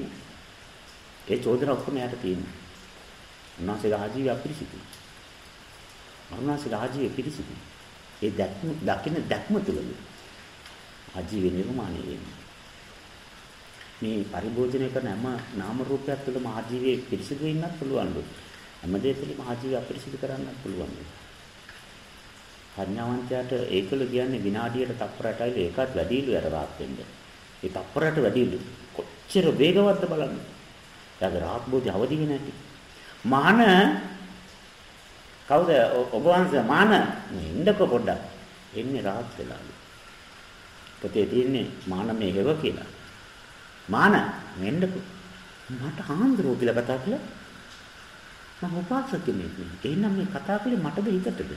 ඒ චෝදන ඔක්කොම යට තියෙනවා. උන්වහන්සේගේ ආජීවය අපිරිසිදුයි. උන්වහන්සේගේ ආජීවය පිරිසිදුයි. ඒ දැක්ම දකින්න දැක්ම තුළද ආජීවය නිර්මාණය වෙන්නේ. මේ පරිභෝජනය කරන හැම නාම රූපයක් තුළම ආජීවයේ පිරිසිදු වෙන්නත් පුළුවන්ලු. හැම දෙයකම ආජීවය අපිරිසිදු කරන්නත් පුළුවන්ලු. ප්‍රඥාවන්තයාට ඒකල කියන්නේ විනාඩියට තප්පරයටයි ඒකත් වැඩිලු යට රාත් වෙන්න. ඒ තප්පරයට වැඩිලු. කොච්චර වේගවත්ද බලන්න. එයාගේ රාහත් බෝධි අවදි වෙන්නේ නැති. මාන කවුද ඔබ වහන්සේ මාන ඉන්නක පොඩ්ඩක්. එන්නේ රාහත් වෙලාලු. පොතේ තියෙන්නේ මාන මේ හේව කියලා. මාන මෙන්නක මට ආන්දරෝ කියලා කතා කළා. මම උපාසක කෙනෙක් නේ. එහෙනම් මේ කතා කළේ මටද හිතටද?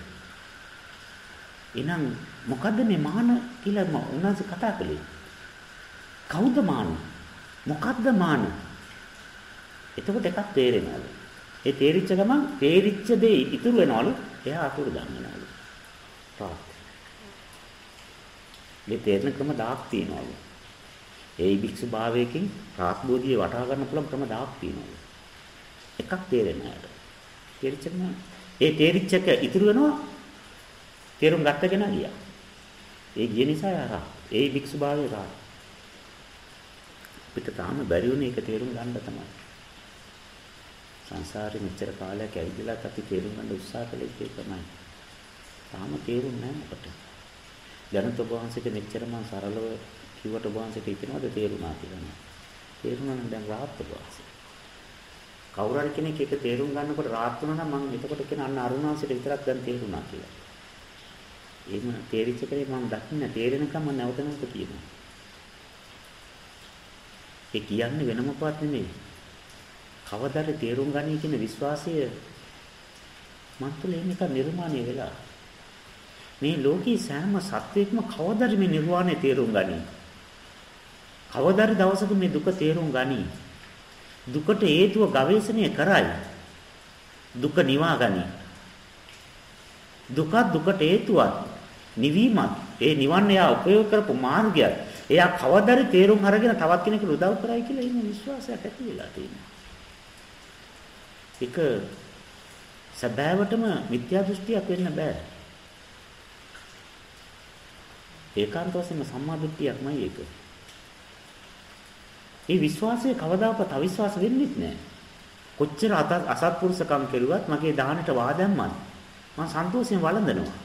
එහෙනම් මොකද්ද මේ මාන කියලා මම උන්වහන්සේ කතා කළේ? කවුද මාන? මොකද්ද මාන? එතකොට එකක් තේරෙනවලු. ඒ තේරිච්ච ගමන් තේරිච්ච දේ ඉතුරු වෙනවලු. එයා අකුරු දන්නවලු. තාත්. මේ තේරෙන ක්‍රම දාක් තියනවලු. ඒ භික්ෂු භාවයකින් රාත් බෝධිය වටහා ගන්න පුළුවන් ක්‍රම දාක් තියනවලු. එකක් තේරෙන්නේ නැහැ. තේරිච්ච ගමන් ඒ තේරිච්ච එක ඉතුරු වෙනවා. තේරුම් ගත්තගෙන ගියා. ඒ ගිය නිසා යාරා. ඒ භික්ෂු භාවයේ රාත්. අපිට තාම බැරි වුණේ ඒක තේරුම් ගන්න තමයි. සංසාරේ මෙච්චර කාලයක් ඇවිදලා අපි තේරුම් ගන්න උත්සාහ කළේ ඒක තමයි. තාම තේරුන්නේ නැහැ අපට. ජනත වහන්සේට මෙච්චර මම සරලව කිව්වට වහන්සේට හිතෙනවද තේරුණා කියලා නෑ. තේරුණා නම් දැන් රාහත් වහන්සේ. කවුරු හරි කෙනෙක් ඒක තේරුම් ගන්නකොට රාහත් වුණා නම් මම එතකොට කියන අන්න අරුණාංශයට විතරක් දැන් තේරුණා කියලා. එහෙම තේරිච්ච කෙනේ මම දකින්න තේරෙනකම් මම නැවත නැවත කියනවා. ඒ කියන්නේ වෙන මොකවත් නෙමෙයි. කවදාද තේරුම් ගනී කියන විශ්වාසය මන්තුල මේක නිර්මාණය වෙලා. මේ ලෝකී සෑම සත්වයකම කවදාද මේ නිර්වාණය තේරුම් ගනී කවදාද දවසක මේ දුක තේරුම් ගනී දුකට හේතුව ගවේෂණය කරයි. දුක නිවා ගනී. දුක දුකට හේතුවක් නිවීමත් ඒ නිවන්න යා උපයෝග කරපු මාර්ගයක් එයා කවදාද තේරුම් අරගෙන තවත් කෙනෙකුට උදව් කරයි කියලා එහෙම විශ්වාසයක් ඇති වෙලා තියෙනවා. ඒක සැබෑවටම මිත්‍යා දෘෂ්ටියක් වෙන්න බෑ. ඒකාන්ත වශයෙන්ම සම්මා දෘෂ්ටියක්මයි ඒක. ඒ විශ්වාසය කවදාකවත් අවිශ්වාස වෙන්නේ නැහැ. කොච්චර අසත්පුරුෂකම් කෙරුවත් මගේ දාහනට වාදැම්මත් මම සන්තෝෂයෙන් වළඳනවා.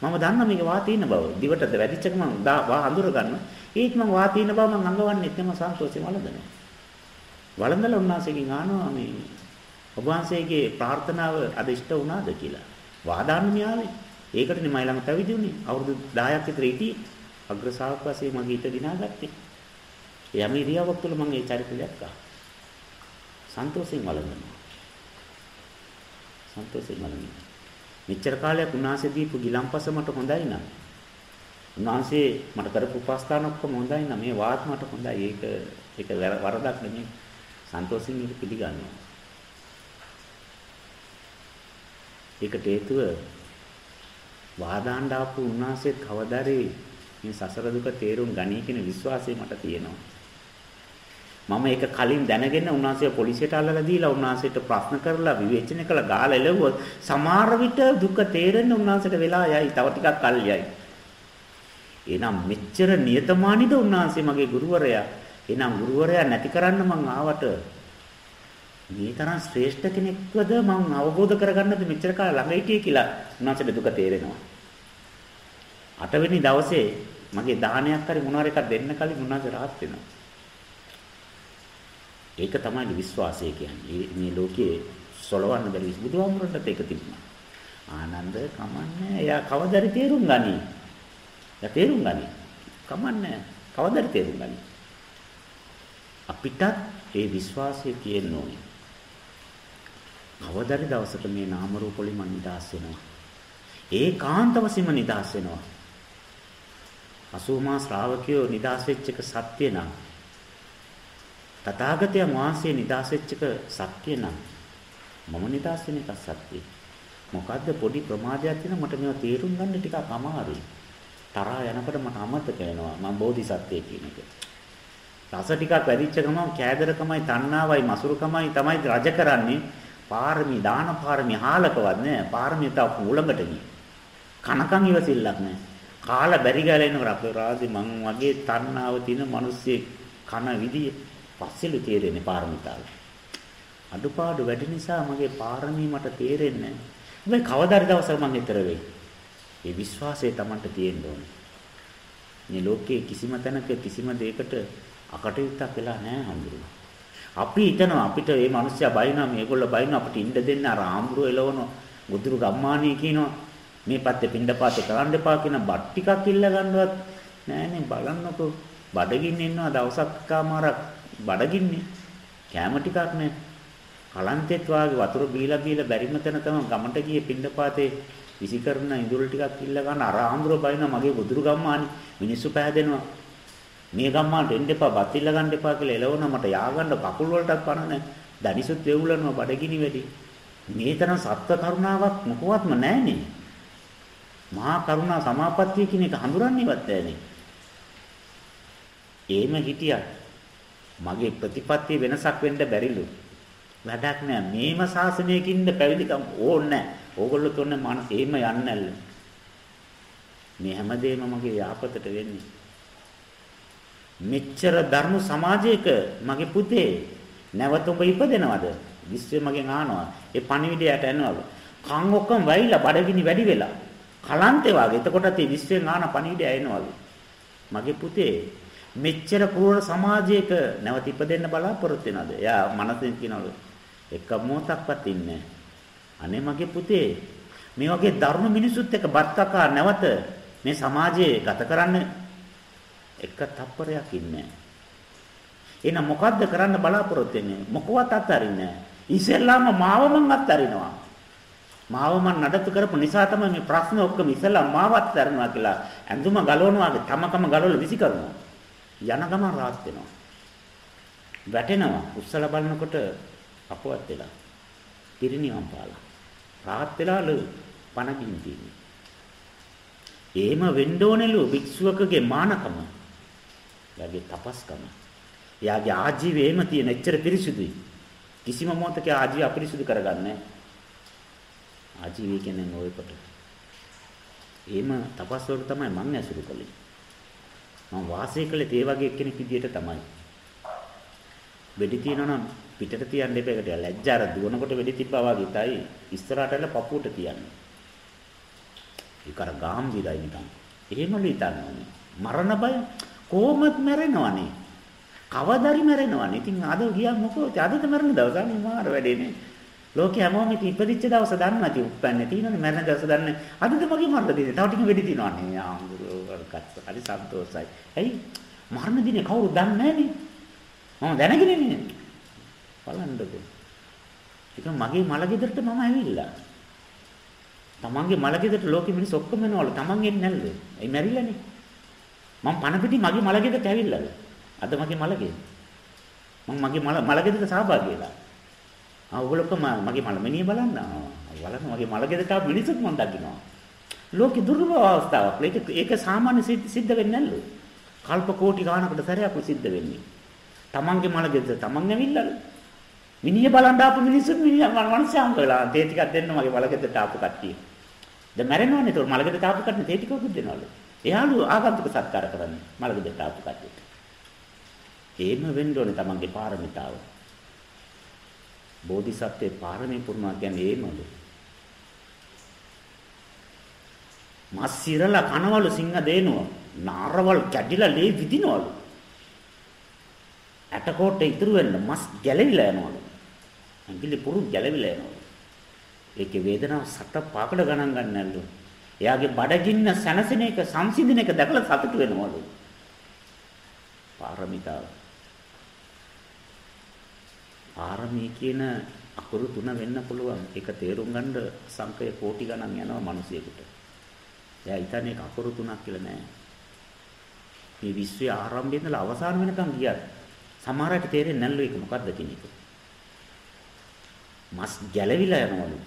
මම දන්නා මේක වා තියෙන බව. දිවට වැඩිච්ච ගමන් වා අඳුර ගන්න. ඒත් මම වා තියෙන බව මම අඟවන්නේ නැත්නම් සන්තෝෂයෙන් වළඳනවා. වළඳලා උන්වහන්සේගෙන් අහනවා මේ ඔබ වහන්සේගේ ප්‍රාර්ථනාව අද ඉෂ්ට වුණාද කියලා. වාදාන්න න්යාවේ. ඒකටනේ මයි ළඟ පැවිදි වුණේ. අවුරුදු 10ක් විතර හිටියේ. අග්‍ර ශාවක වශයෙන් මගේ හිත දිනාගත්තේ. යම් ඉරියව්වක් තුළ මම ඒ චරිත දැක්කා. සන්තෝෂයෙන් වළඳනවා. සන්තෝෂයෙන් වළඳනවා. මෙච්චර කාලයක් උන්වහන්සේ දීපු ගිලම්පස මට හොඳයි නම් උන්වහන්සේ මට කරපු උපස්ථාන ඔක්කොම හොඳයි නම් මේ වාත් මට හොඳයි. ඒක ඒක වරදක් නෙමෙයි. සන්තෝෂයෙන් මේක පිළිගන්නවා. ඒකට හේතුව වාදාන්න ආපු උන්වහන්සේත් කවදාරි මේ සසර දුක තේරුම් ගනී කියන විශ්වාසය මට තියෙනවා. මම ඒක කලින් දැනගෙන උන්වහන්සේ පොලිසියට අල්ලලා දීලා උන්වහන්සේට ප්‍රශ්න කරලා විවේචනය කළා ගාලා එළවුවොත් සමහර විට දුක තේරෙන්න උන්වහන්සේට වෙලා යයි. තව ටිකක් කල් යයි. එහෙනම් මෙච්චර නියතමානිද උන්වහන්සේ මගේ ගුරුවරයා. එහෙනම් ගුරුවරයා නැති කරන්න මං ආවට මේ තරම් ශ්‍රේෂ්ඨ කෙනෙක්වද මං අවබෝධ කරගන්නද මෙච්චර කාල ළඟ හිටියේ කියලා උන්වහන්සේට දුක තේරෙනවා. අටවෙනි දවසේ මගේ දානයක් හරි මොනවාර එකක් දෙන්න කලින් උන්වහන්සේ rahat වෙනවා. ඒක තමයි විශ්වාසය කියන්නේ. මේ ලෝකයේ සොලවන්න බැරි බුදුහාමුදුරන්ට ඒක තිබුණා. ආනන්ද කමන්නේ. එයා කවදාද තේරුම් ගනි? එයා තේරුම් ගනි. කමන්නේ. කවදාද තේරුම් ගනි? අපිටත් ඒ විශ්වාසය තියෙන්න ඕනේ. කවදාද දවසක මේ නාම රූප වලින් මම නිදහස් වෙනවා. ඒකාන්ත වශයෙන්ම නිදහස් වෙනවා. අසූමා ශ්‍රාවකයෝ නිදහස් වෙච්ච එක සත්‍ය නම් තථාගතයන් වහන්සේ නිදහස් වෙච්ච එක සත්‍ය නම් මම නිදහස් වෙන එක සත්‍යයි. මොකද්ද පොඩි ප්‍රමාදයක් තියෙන මට මේවා තේරුම් ගන්න ටිකක් අමාරුයි. තරහා යනකොට මට අමතක වෙනවා මම බෝධිසත්වය කියන එක. රස ටිකක් වැඩිච්ච ගමන් කෑදරකමයි තණ්හාවයි මසුරුකමයි තමයි රජ කරන්නේ. පාරමී දාන පාරමී හාලකවත් නෑ. පාරමී තව උලඟට ගියේ. කනකන් ඉවසිල්ලක් නෑ. කාලා බැරි ගාලා එනකොට අපේ රාජි මං වගේ තණ්හාව තියෙන මිනිස්සෙක් කන විදිය පස්සෙලු තේරෙන්නේ පාරමිතාව. අඩුපාඩු වැඩි නිසා මගේ පාරමී මට තේරෙන්නේ නැහැ. කවදාද දවසක මං ඊතර වෙයි. ඒ විශ්වාසය Tamanට තියෙන්න ඕනේ. මේ ලෝකයේ කිසිම තැනක කිසිම දෙයකට අකටයුත්තක් වෙලා නැහැ හඳුරුවා. අපි හිතනවා අපිට මේ මිනිස්සයා බයිනවා මේගොල්ලෝ බයිනවා අපිට ඉන්න දෙන්න අර ආම්බුරු එලවන ගුදුරු ගම්මානිය කියනවා මේ පැත්තේ පින්ඩපාතේ කරන්න එපා කියන බත් ටිකක් ඉල්ල ගන්නවත් නෑනේ බලන්නකෝ. බඩගින්න ඉන්නවා දවසක් කාමාරක් බඩගින්නේ. කැම ටිකක් නෑ. කලන්තෙත් වාගේ වතුර බීලා බීලා බැරිම තැන තමයි ගමට ගියේ පින්ඩපාතේ විසි කරන ඉඳුල් ටිකක් ඉල්ල ගන්න. අර ආම්බුර බයිනවා මගේ ගුදුරු ගම්මානි මිනිස්සු පෑදෙනවා. මේ ගම්මානට එන්න එපා බත් ඉල්ල ගන්න එපා කියලා එළවන මට යාගන්න කකුල් වලටත් පණ නැහැ දනිසුත් වෙවුලනවා බඩගිනි වැඩි මේ තරම් සත්ව කරුණාවක් මොකවත්ම නැහනේ මහා කරුණා සමාපත්තිය කියන එක හඳුරන්නේවත් නැහැ එහෙම හිටියත් මගේ ප්‍රතිපත්තිය වෙනසක් වෙන්න බැරිලු. වැඩක් නෑ. මේම ශාසනයකින්ද පැවිදිකම් ඕනේ නෑ. ඕගොල්ලෝ තොන්නේ මනස එහෙම යන්නේ නැල්ල. මේ හැමදේම මගේ යාපතට වෙන්නේ. මෙච්චර ධර්ම සමාජයක මගේ පුතේ නැවත ඔබ ඉපදෙනවද? විශ්වය මගෙන් අහනවා. ඒ පණිවිඩයට එනවලු. කන් ඔක්කොම වයිලා බඩගිනි වැඩි වෙලා. කලන්තේ වාගේ. එතකොට මේ විශ්වයෙන් ආන පණිවිඩය එනවලු. මගේ පුතේ මෙච්චර ක්‍රූර සමාජයක නැවත ඉපදෙන්න බලාපොරොත්තු වෙනවද? එයා මනසෙන් කියනවලු. එක මොහොතක්වත් ඉන්නේ අනේ මගේ පුතේ මේ වගේ දරුණු මිනිසුත් එක්ක බත් කකා නැවත මේ සමාජයේ ගත කරන්න එක තප්පරයක් ඉන්නේ එහෙනම් මොකද්ද කරන්න බලාපොරොත්තු වෙන්නේ? මොකවත් අත්හරින්නේ නැහැ. ඉස්සෙල්ලාම මාව මං අත්හරිනවා. මාව මං නඩත්තු කරපු නිසා තමයි මේ ප්‍රශ්න ඔක්කොම ඉස්සෙල්ලා මාවත් කරනවා කියලා ඇඳුම ගලවනවා තමකම ගලවලා විසි කරනවා යන ගමන් rahat වෙනවා. වැටෙනවා. උස්සලා බලනකොට අපවත් වෙලා. පිරිනිවන් පාලා. rahat වෙලාලු පණ ගින් තියෙන්නේ එහෙම වෙන්න ඕනෙලු භික්ෂුවකගේ මානකම. එයාගේ තපස්කම එයාගේ ආජීවය එහෙම තියෙන එච්චර පිරිසුදුයි කිසිම මොහොතක ආජීව අපිරිසුදු කරගන්නේ නැහැ ආජීවය කියන්නේ ඔයකට. එහෙම තපස් වල තමයි මම ඇසුරු කළේ. මම වාසය කළේ ඒ වගේ කෙනෙක් විදියට තමයි. වෙඩි තියනවා නම් පිටට තියන්න එපා ඒකට ලැජ්ජාර දුවනකොට වෙඩි තිබ්බා වගේ තයි ඉස්සරහට එල පපුවට තියන්නේ. ඒක අර ගාම්භීරයි නිකන්. එහෙමලු හිතන්නේ. මරණ බය කොහොමත් මැරෙනවනේ. කවදාරි මැරෙනවනේ. ඉතින් අද ගියා මොකද? අදද මැරෙන දවසක් නේ මාර වැඩේනේ. ලෝකේ හැමෝම ඉතින් ඉපදිච්ච දවස දන්නවා ඉතින් උප්පන්නේ තියෙනවනේ මරණ දවස දන්නේ. අදද මගේ මරණ දිනේ. තව ටික වෙඩි තියනවා නේ. ආම්බුරෝ කත්ස. හරි සන්තෝසයි. ඇයි? මරණ දිනේ කවුරු දන්නේ නැහනේ. මම දැනගෙන ඉන්නේ. බලන්නකෝ. ඒක මගේ මල ගෙදරට මම ඇවිල්ලා. තමන්ගේ මල ගෙදරට ලෝකෙ මිනිස් ඔක්කොම එනවලු. තමන් එන්නේ නැල්ල. ඒ මැරිලානේ. මම පණ පිටි මගේ මල ගෙදරට ඇවිල්ලාද? අද මගේ මල ගෙදර. මම මගේ මල මල ගෙදරට සහභාගී වෙලා. ආ ඔයගොල්ලෝ මගේ මලමිනිය බලන්න. බලන්න මගේ මල ගෙදරට ආපු මිනිස්සුත් මම දකින්නවා. ලෝකේ දුර්ලභ අවස්ථාවක්. ඒක ඒක සාමාන්‍ය සිද්ධ වෙන්නේ නැල්ලු. කල්ප කෝටි ගානකට සැරයක් සිද්ධ වෙන්නේ. තමන්ගේ මල ගෙදර තමන් ඇවිල්ලාලු. මිනිහ බලන් ආපු මිනිස්සු මිනිහ මනුස්සයන් වෙලා තේ ටිකක් දෙන්න මගේ මල ගෙදරට ආපු කට්ටිය. දැන් මැරෙනවනේ ඒක මල ගෙදරට ආපු කට්ටිය තේ ටිකකුත් දෙනවලු. එයාලු ආගන්තුක සත්කාර කරන්නේ මල ගෙදරට ආපු කට්ටියට. එහෙම වෙන්න ඕනේ තමන්ගේ පාරමිතාව. බෝධිසත්වයේ පාරමී පුරුණා කියන්නේ එහෙමලු. මස් සිරලා කනවලු සිංහ දේනුව. නාරවල් කැඩිලා ලේ විදිනවලු. ඇටකොට්ට ඉතුරු වෙන්න මස් ගැලවිලා යනවලු. ඇඟිලි පුරු ගැලවිලා යනවලු. ඒකේ වේදනාව සත පාකඩ ගණන් ගන්නල්ලු. එයාගේ බඩගින්න සැනසෙන එක සංසිඳන එක දැකලා සතුටු වෙනවලු. පාරමිතාව. පාරමී කියන අකුරු තුන වෙන්න පුළුවන්. ඒක තේරුම් ගන්න සංකය කෝටි ගණන් යනවා මිනිසියෙකුට. එයා හිතන්නේ අකුරු තුනක් කියලා නෑ. මේ විශ්වයේ ආරම්භය ඉඳලා අවසාන වෙනකන් ගියත් සමහර අයට තේරෙන්නේ නැල්ලු ඒක මොකද්ද කියන එක. මස් ගැලවිලා යනවලු.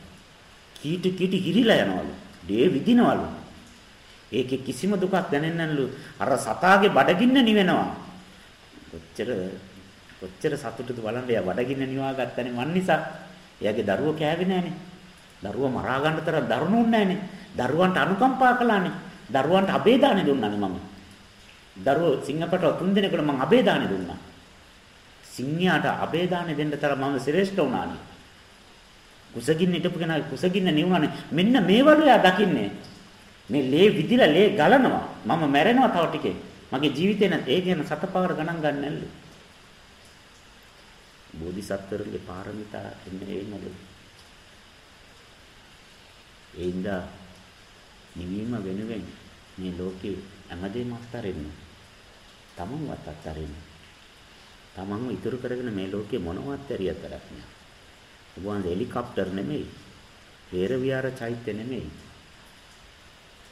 කීටි කීටි හිරිලා යනවලු. දේ විදිනවලු. ඒකේ කිසිම දුකක් දැනෙන්නේ නැල්ලු. අර සතාගේ බඩගින්න නිවෙනවා. කොච්චර කොච්චර සතුටුද බලන්න එයා බඩගින්න නිවා ගත්තනේ මන් නිසා. එයාගේ දරුවෝ කෑවේ නැහනේ. දරුවා මරා ගන්න තරම් දරුණුන්නේ නැහනේ. දරුවන්ට අනුකම්පා කළානේ. දරුවන්ට අබේදානෙ දුන්නානේ මම. දරුවෝ සිංහපට තුන් දිනකට මම අබේදානෙ දුන්නා. සිංහයාට අබේදානෙ දෙන්න තරම් මම ශ්‍රේෂ්ඨ වුණානේ. කුසගින්න හිටපු කෙනා කුසගින්න නිවුණානේ. මෙන්න මේවලු එයා දකින්නේ. මේ ලේ විදිලා ලේ ගලනවා. මම මැරෙනවා තව ටිකේ. මගේ ජීවිතේ නැත් ඒ කියන සතපවර ගණන් ගන්න නැල්ලු. බෝධිසත්වරුගේ පාරමිතා එන්නේ ඒ නේද? ඒ ඉඳා නිවීම වෙනුවෙන් මේ ලෝකේ හැමදේම අත්හරින්න. තමන්වත් අත්හරින්න. තමන්ව ඉතුරු කරගෙන මේ ලෝකේ මොනවත් ඇරියත් වැඩක් නෑ. ඔබ වහන්සේ හෙලිකොප්ටර් නෙමෙයි. වේර විහාර චෛත්‍ය නෙමෙයි.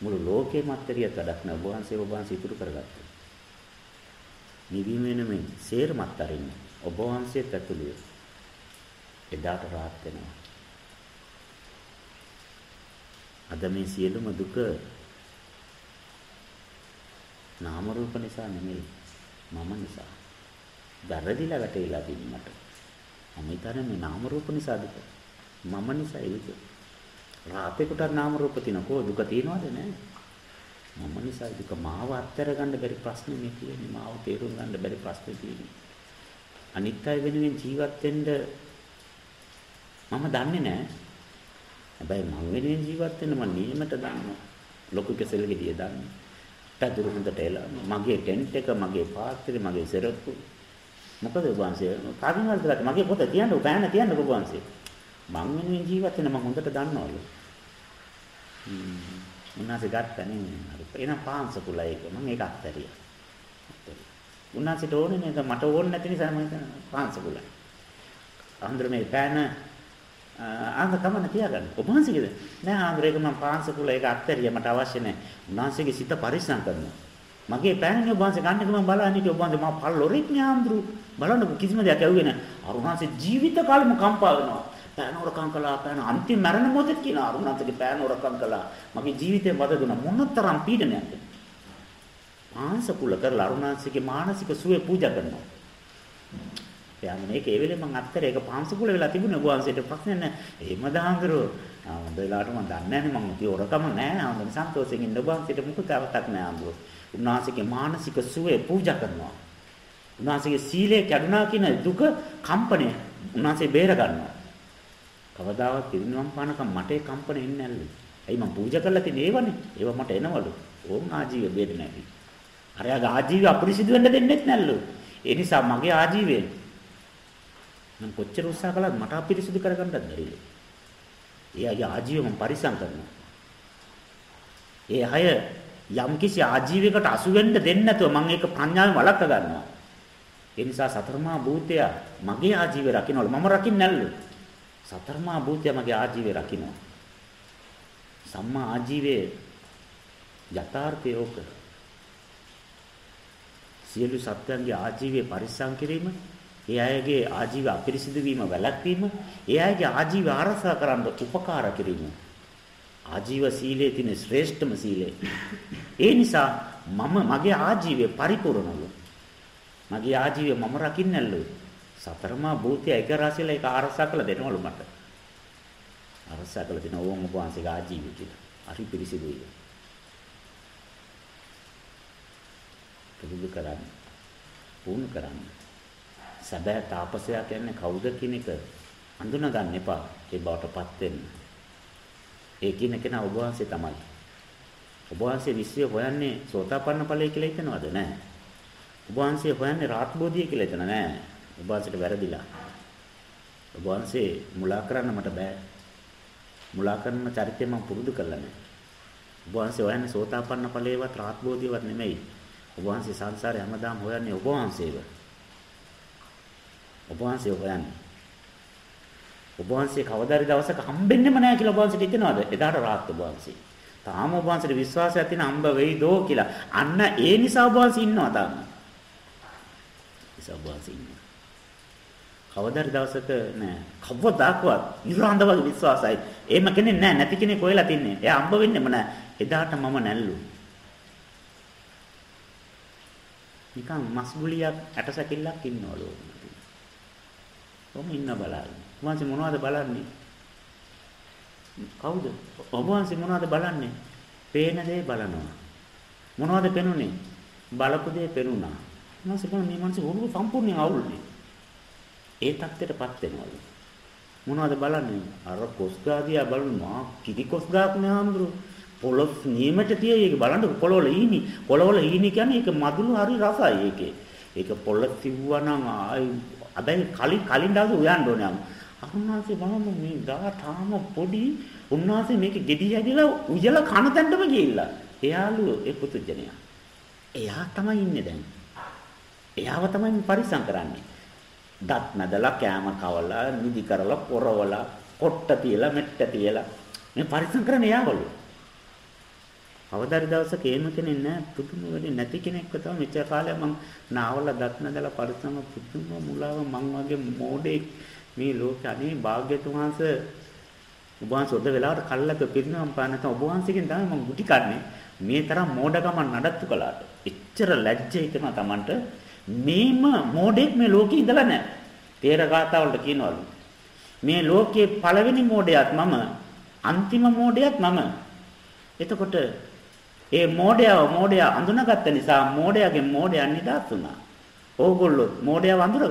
මුළු ලෝකෙම අත්හැරියත් වැඩක් නෑ. ඔබ වහන්සේ ඔබ වහන්සේ ඉතුරු කරගත්තා. නිවීම නෙමෙයි, සේරමත් අරින්න. ඔබ වහන්සේත් ඇතුළු එදාට rahat වෙනවා. අද මේ සියලුම දුක නාම රූප නිසා නෙමෙයි මම නිසා. වැරදිලා වැටේලා තින්නට. මම හිතන්නේ මේ නාම රූප නිසා දුක. මම නිසා ඒක. රාතේකට නාම රූප තිනකෝ දුක තියනවද නැහැ. මම නිසා දුක මාව අත්තර ගන්න බැරි ප්‍රශ්නේ මේ තියෙන්නේ. මාව තේරුම් ගන්න බැරි ප්‍රශ්නේ තියෙන්නේ. අනිත් අය වෙනුවෙන් ජීවත් වෙන්න මම දන්නේ නැහැ. හැබැයි මම වෙනුවෙන් ජීවත් වෙන්න මම නියමට දන්නවා. ලොකු කෙසෙල් ගෙඩිය දන්නවා. පැදුරු හොඳට එලා මගේ ටෙන්ට් එක මගේ පාත්‍රය මගේ සෙරප්පු මොකද වංශය කාගෙන් වලට මගේ පොත තියන්න බෑන තියන්න ඔබ වංශය මං වෙනුවෙන් ජීවත් වෙන මම හොඳට දන්නවලු. හ්ම් උන්වහන්සේ ගත්තනේ හරි එහෙනම් පාංශ කුලයි එක. මම ඒක අත්හැරියා උන්වහන්සේට ඕනේ නේද? මට ඕනේ නැති නිසා මම පාංශ කුලයි. අන්දර මේ පෑන ආන්ද කමන තියාගන්න. ඔබ වහන්සේගේද? නෑ ආන්දර ඒක මම පාංශ කුල ඒක අත්හැරිය මට අවශ්‍ය නෑ. උන්වහන්සේගේ සිත පරිස්සම් කරනවා. මගේ පෑණිය ඔබ වහන්සේ ගන්න එක මම බලන්නේ හිටියේ ඔබ වහන්සේ මම පල් ලොරික් නේ ආන්දරු. බලන්න කිසිම දෙයක් ඇහුවේ නෑ. අරුණාසේ ජීවිත කාලෙම කම්පා වෙනවා. පෑන හොරකම් කළා පෑන අන්තිම මරණ මොහොතේ කියන අරුණාසගේ පෑන හොරකම් කළා. මගේ ජීවිතේ වද දුනා මොනතරම් පීඩනයක්ද? පාංශ කුල කරලා අරුණාසගේ මානසික සුවේ පූජා කරනවා. එයාම මේක ඒ වෙලේ මං අත්තර ඒක පාංශකුල වෙලා තිබුණේ ඔබ වහන්සේට ප්‍රශ්න නැහැ. එහෙම දාහඳුරෝ. හොඳ වෙලාවට මං දන්නේ නැහැ මං කිය ඔරකම නැහැ. හොඳ සන්තෝෂයෙන් ඉන්න ඔබ වහන්සේට මුකුත් අවතක් නැහැ අඳුරෝ. උන්වහන්සේගේ මානසික සුවේ පූජා කරනවා. උන්වහන්සේගේ සීලය කැඩුනා කියන දුක කම්පණය උන්වහන්සේ බේර ගන්නවා. කවදාවත් පිරිනවම් පානකම් මට ඒ කම්පණ එන්නේ නැල්ලු. ඇයි මං පූජා කරලා තියෙන්නේ ඒවනේ. ඒව මට එනවලු. ඕම් ආජීව බේර නැති. අරයාගේ ආජීවය අපරිසිදු වෙන්න දෙන්නෙත් නැල්ලු. ඒ නිසා මගේ ආජීවය මම කොච්චර උත්සාහ කළත් මට අපිරිසිදු කරගන්නත් බැරිලු. ඒ අය ආජීව මම පරිසම් කරනවා. ඒ අය යම් කිසි ආජීවයකට අසු වෙන්න දෙන්නේ නැතුව මම ඒක ප්‍රඥාවෙන් වළක්ව ගන්නවා. ඒ නිසා සතරමා භූතය මගේ ආජීවය රකින්නවලු මම රකින්නේ නැල්ලු. සතරමා භූතය මගේ ආජීවය රකින්නවා. සම්මා ආජීවයේ යථාර්ථය ඕක. සියලු සත්‍යයන්ගේ ආජීවය පරිස්සම් කිරීම ඒ අයගේ ආජීව අපිරිසිදු වීම වැළැක්වීම, ඒ අයගේ ආජීව ආරක්ෂා කරන්න උපකාර කිරීම. ආජීව සීලයේ තියෙන ශ්‍රේෂ්ඨම සීලය. ඒ නිසා මම මගේ ආජීවය පරිපූර්ණලු. මගේ ආජීවය මම රකින්නලු. සතරමා භූතය එක රාශියලා ඒක ආරසා කළ දෙනවලු මට. ආරසා කළ දෙන ඕම් ඔබ වහන්සේගේ ආජීවය කියලා. හරි පිරිසිදුයි. පුරුදු කරන්න. පුහුණු කරන්න. සැබෑ තාපසයා කියන්නේ කවුද කියන එක අඳුන ගන්න එපා. ඒ බවටපත් වෙන්න. ඒ කියන කෙනා ඔබ වහන්සේ තමයි. ඔබ වහන්සේ විශ්වය හොයන්නේ සෝතාපන්න ඵලය කියලා හිතනවද නැහැ. ඔබ වහන්සේ හොයන්නේ රාත් බෝධිය කියලා හිතන නැහැ. ඔබ වහන්සේට වැරදිලා. ඔබ වහන්සේ මුලා කරන්න මට බෑ. මුලා කරන චරිතය මම පුරුදු කරලා නැහැ. ඔබ වහන්සේ හොයන්නේ සෝතාපන්න ඵලයේවත් රාත් බෝධියවත් නෙමෙයි. ඔබ වහන්සේ සංසාරේ හැමදාම හොයන්නේ ඔබ වහන්සේව. ඔබ වහන්සේ හොයන්නේ. ඔබ වහන්සේ කවදාරි දවසක හම්බෙන්නෙම නැහැ කියලා ඔබ වහන්සේට හිතෙනවද? එදාට රාත් ඔබ වහන්සේ. තාම ඔබ වහන්සේට විශ්වාසයක් තියෙන හම්බ වෙයිදෝ කියලා. අන්න ඒ නිසා ඔබ වහන්සේ ඉන්නවා තාම. නිසා ඔබ වහන්සේ ඉන්නවා. කවදාරි දවසක නෑ කවදාකවත් ඉරාන්ද වගේ විශ්වාසයි. එහෙම කෙනෙක් නෑ නැති කෙනෙක් කොහෙලා තින්නේ. එයා හම්බ වෙන්නෙම නෑ. එදාට මම නැල්ලු. නිකන් මස් ගුලියක් ඇටසැකිල්ලක් ඉන්නවලු. කොහොම ඉන්න බලන්න. වහන්සේ මොනවද බලන්නේ? කවුද? ඔබ වහන්සේ මොනවද බලන්නේ? පේන දේ බලනවා. මොනවද පෙනුනේ? බලපු දේ පෙනුණා. මොනවද බලන්නේ? මේ මිනිස්සු ඔළුව සම්පූර්ණයෙන් අවුල්නේ. ඒ தත්ත්වයටපත් වෙනවලු. මොනවද බලන්නේ? අර කොස්ගාදියා බලනවා. කිරි කොස්ගාක් නේ ආම්දුරු. පොළොස් නියමට තියෙයි ඒක බලන්න පොළොවල ඊනි. පොළොවල ඊනි කියන්නේ ඒක මදුළු හරි රසයි ඒකේ. ඒක පොළොස් තිබ්බා නම් ආයි අබැයි කලින් කලින් දවසේ උයන්න ඕනේ. අරුණාසේ බලන්න මේ ගා තාම පොඩි උන්වහන්සේ මේක ගෙඩි හැදිලා උයලා කන තැන්නම ගිහිල්ලා. එයාලු ඒ පුතුජනයා. එයා තමයි ඉන්නේ දැන්. එයාව තමයි පරිස්සම් කරන්නේ. දත් නැදලා කෑම කවලා නිදි කරලා පොරවලා කොට්ට තියලා මෙට්ට තියලා මේ පරිස්සම් කරන්නේ එයාවලු. අවදාරි දවසක එහෙම කෙනෙක් නැහැ පුදුම වෙන්නේ නැති කෙනෙක්ව තමයි මෙච්චර කාලයක් මං නාවල දත් නැදලා පරිස්සම පුදුම මුලාව මං වගේ මෝඩේ මේ ලෝකේ අනේ භාග්‍යතුන් වහන්සේ ඔබ වහන්සේ ඔද වෙලාවට කල්ලක පිරිනවම් පාන නැත්නම් ඔබ වහන්සේගෙන් තමයි මම ගුටි කන්නේ. මේ තරම් මෝඩකම නඩත්තු කළාට එච්චර ලැජ්ජ හිතෙනවා Tamanට මේම මෝඩෙක් මේ ලෝකේ ඉඳලා නැහැ. තේර ගාතාවලට කියනවලු. මේ ලෝකයේ පළවෙනි මෝඩයත් මම අන්තිම මෝඩයත් මම. එතකොට ඒ මෝඩයව මෝඩයා අඳුනගත්ත නිසා මෝඩයාගේ මෝඩයා නිදාස් වුණා. ඕගොල්ලෝ මෝඩයව අඳුර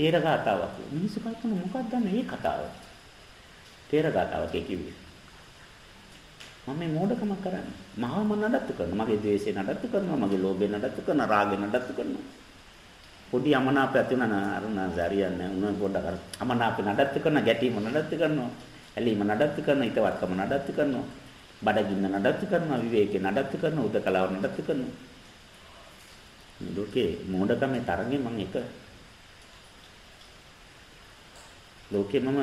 ගන්න. තේරගතාවක්. මිනිස්සු කල්පන මොකක්ද මේ කතාව? තේරගතාවක් කිව්වේ. මම මේ මෝඩකම කරන්නේ. මහව මම නඩත්තු කරනවා. මගේ ද්වේෂය නඩත්තු කරනවා. මගේ ලෝභය නඩත්තු කරනවා. රාගය නඩත්තු කරනවා. පොඩි අමනාපය ඇති වුණා අරුණ හරියන්නේ උන පොඩ්ඩක් අර අමනාපය නඩත්තු කරන ගැටීම නඩත්තු කරනවා. ඇලීම නඩත්තු කරනවා. ඊටවත්කම නඩත්තු කරනවා. බඩගින්න නඩත්තු කරනවා විවේකේ නඩත්තු කරනවා උදකලාව නඩත්තු කරනවා මේ ලෝකේ මෝඩකමේ තරඟේ මම එක ලෝකේ මම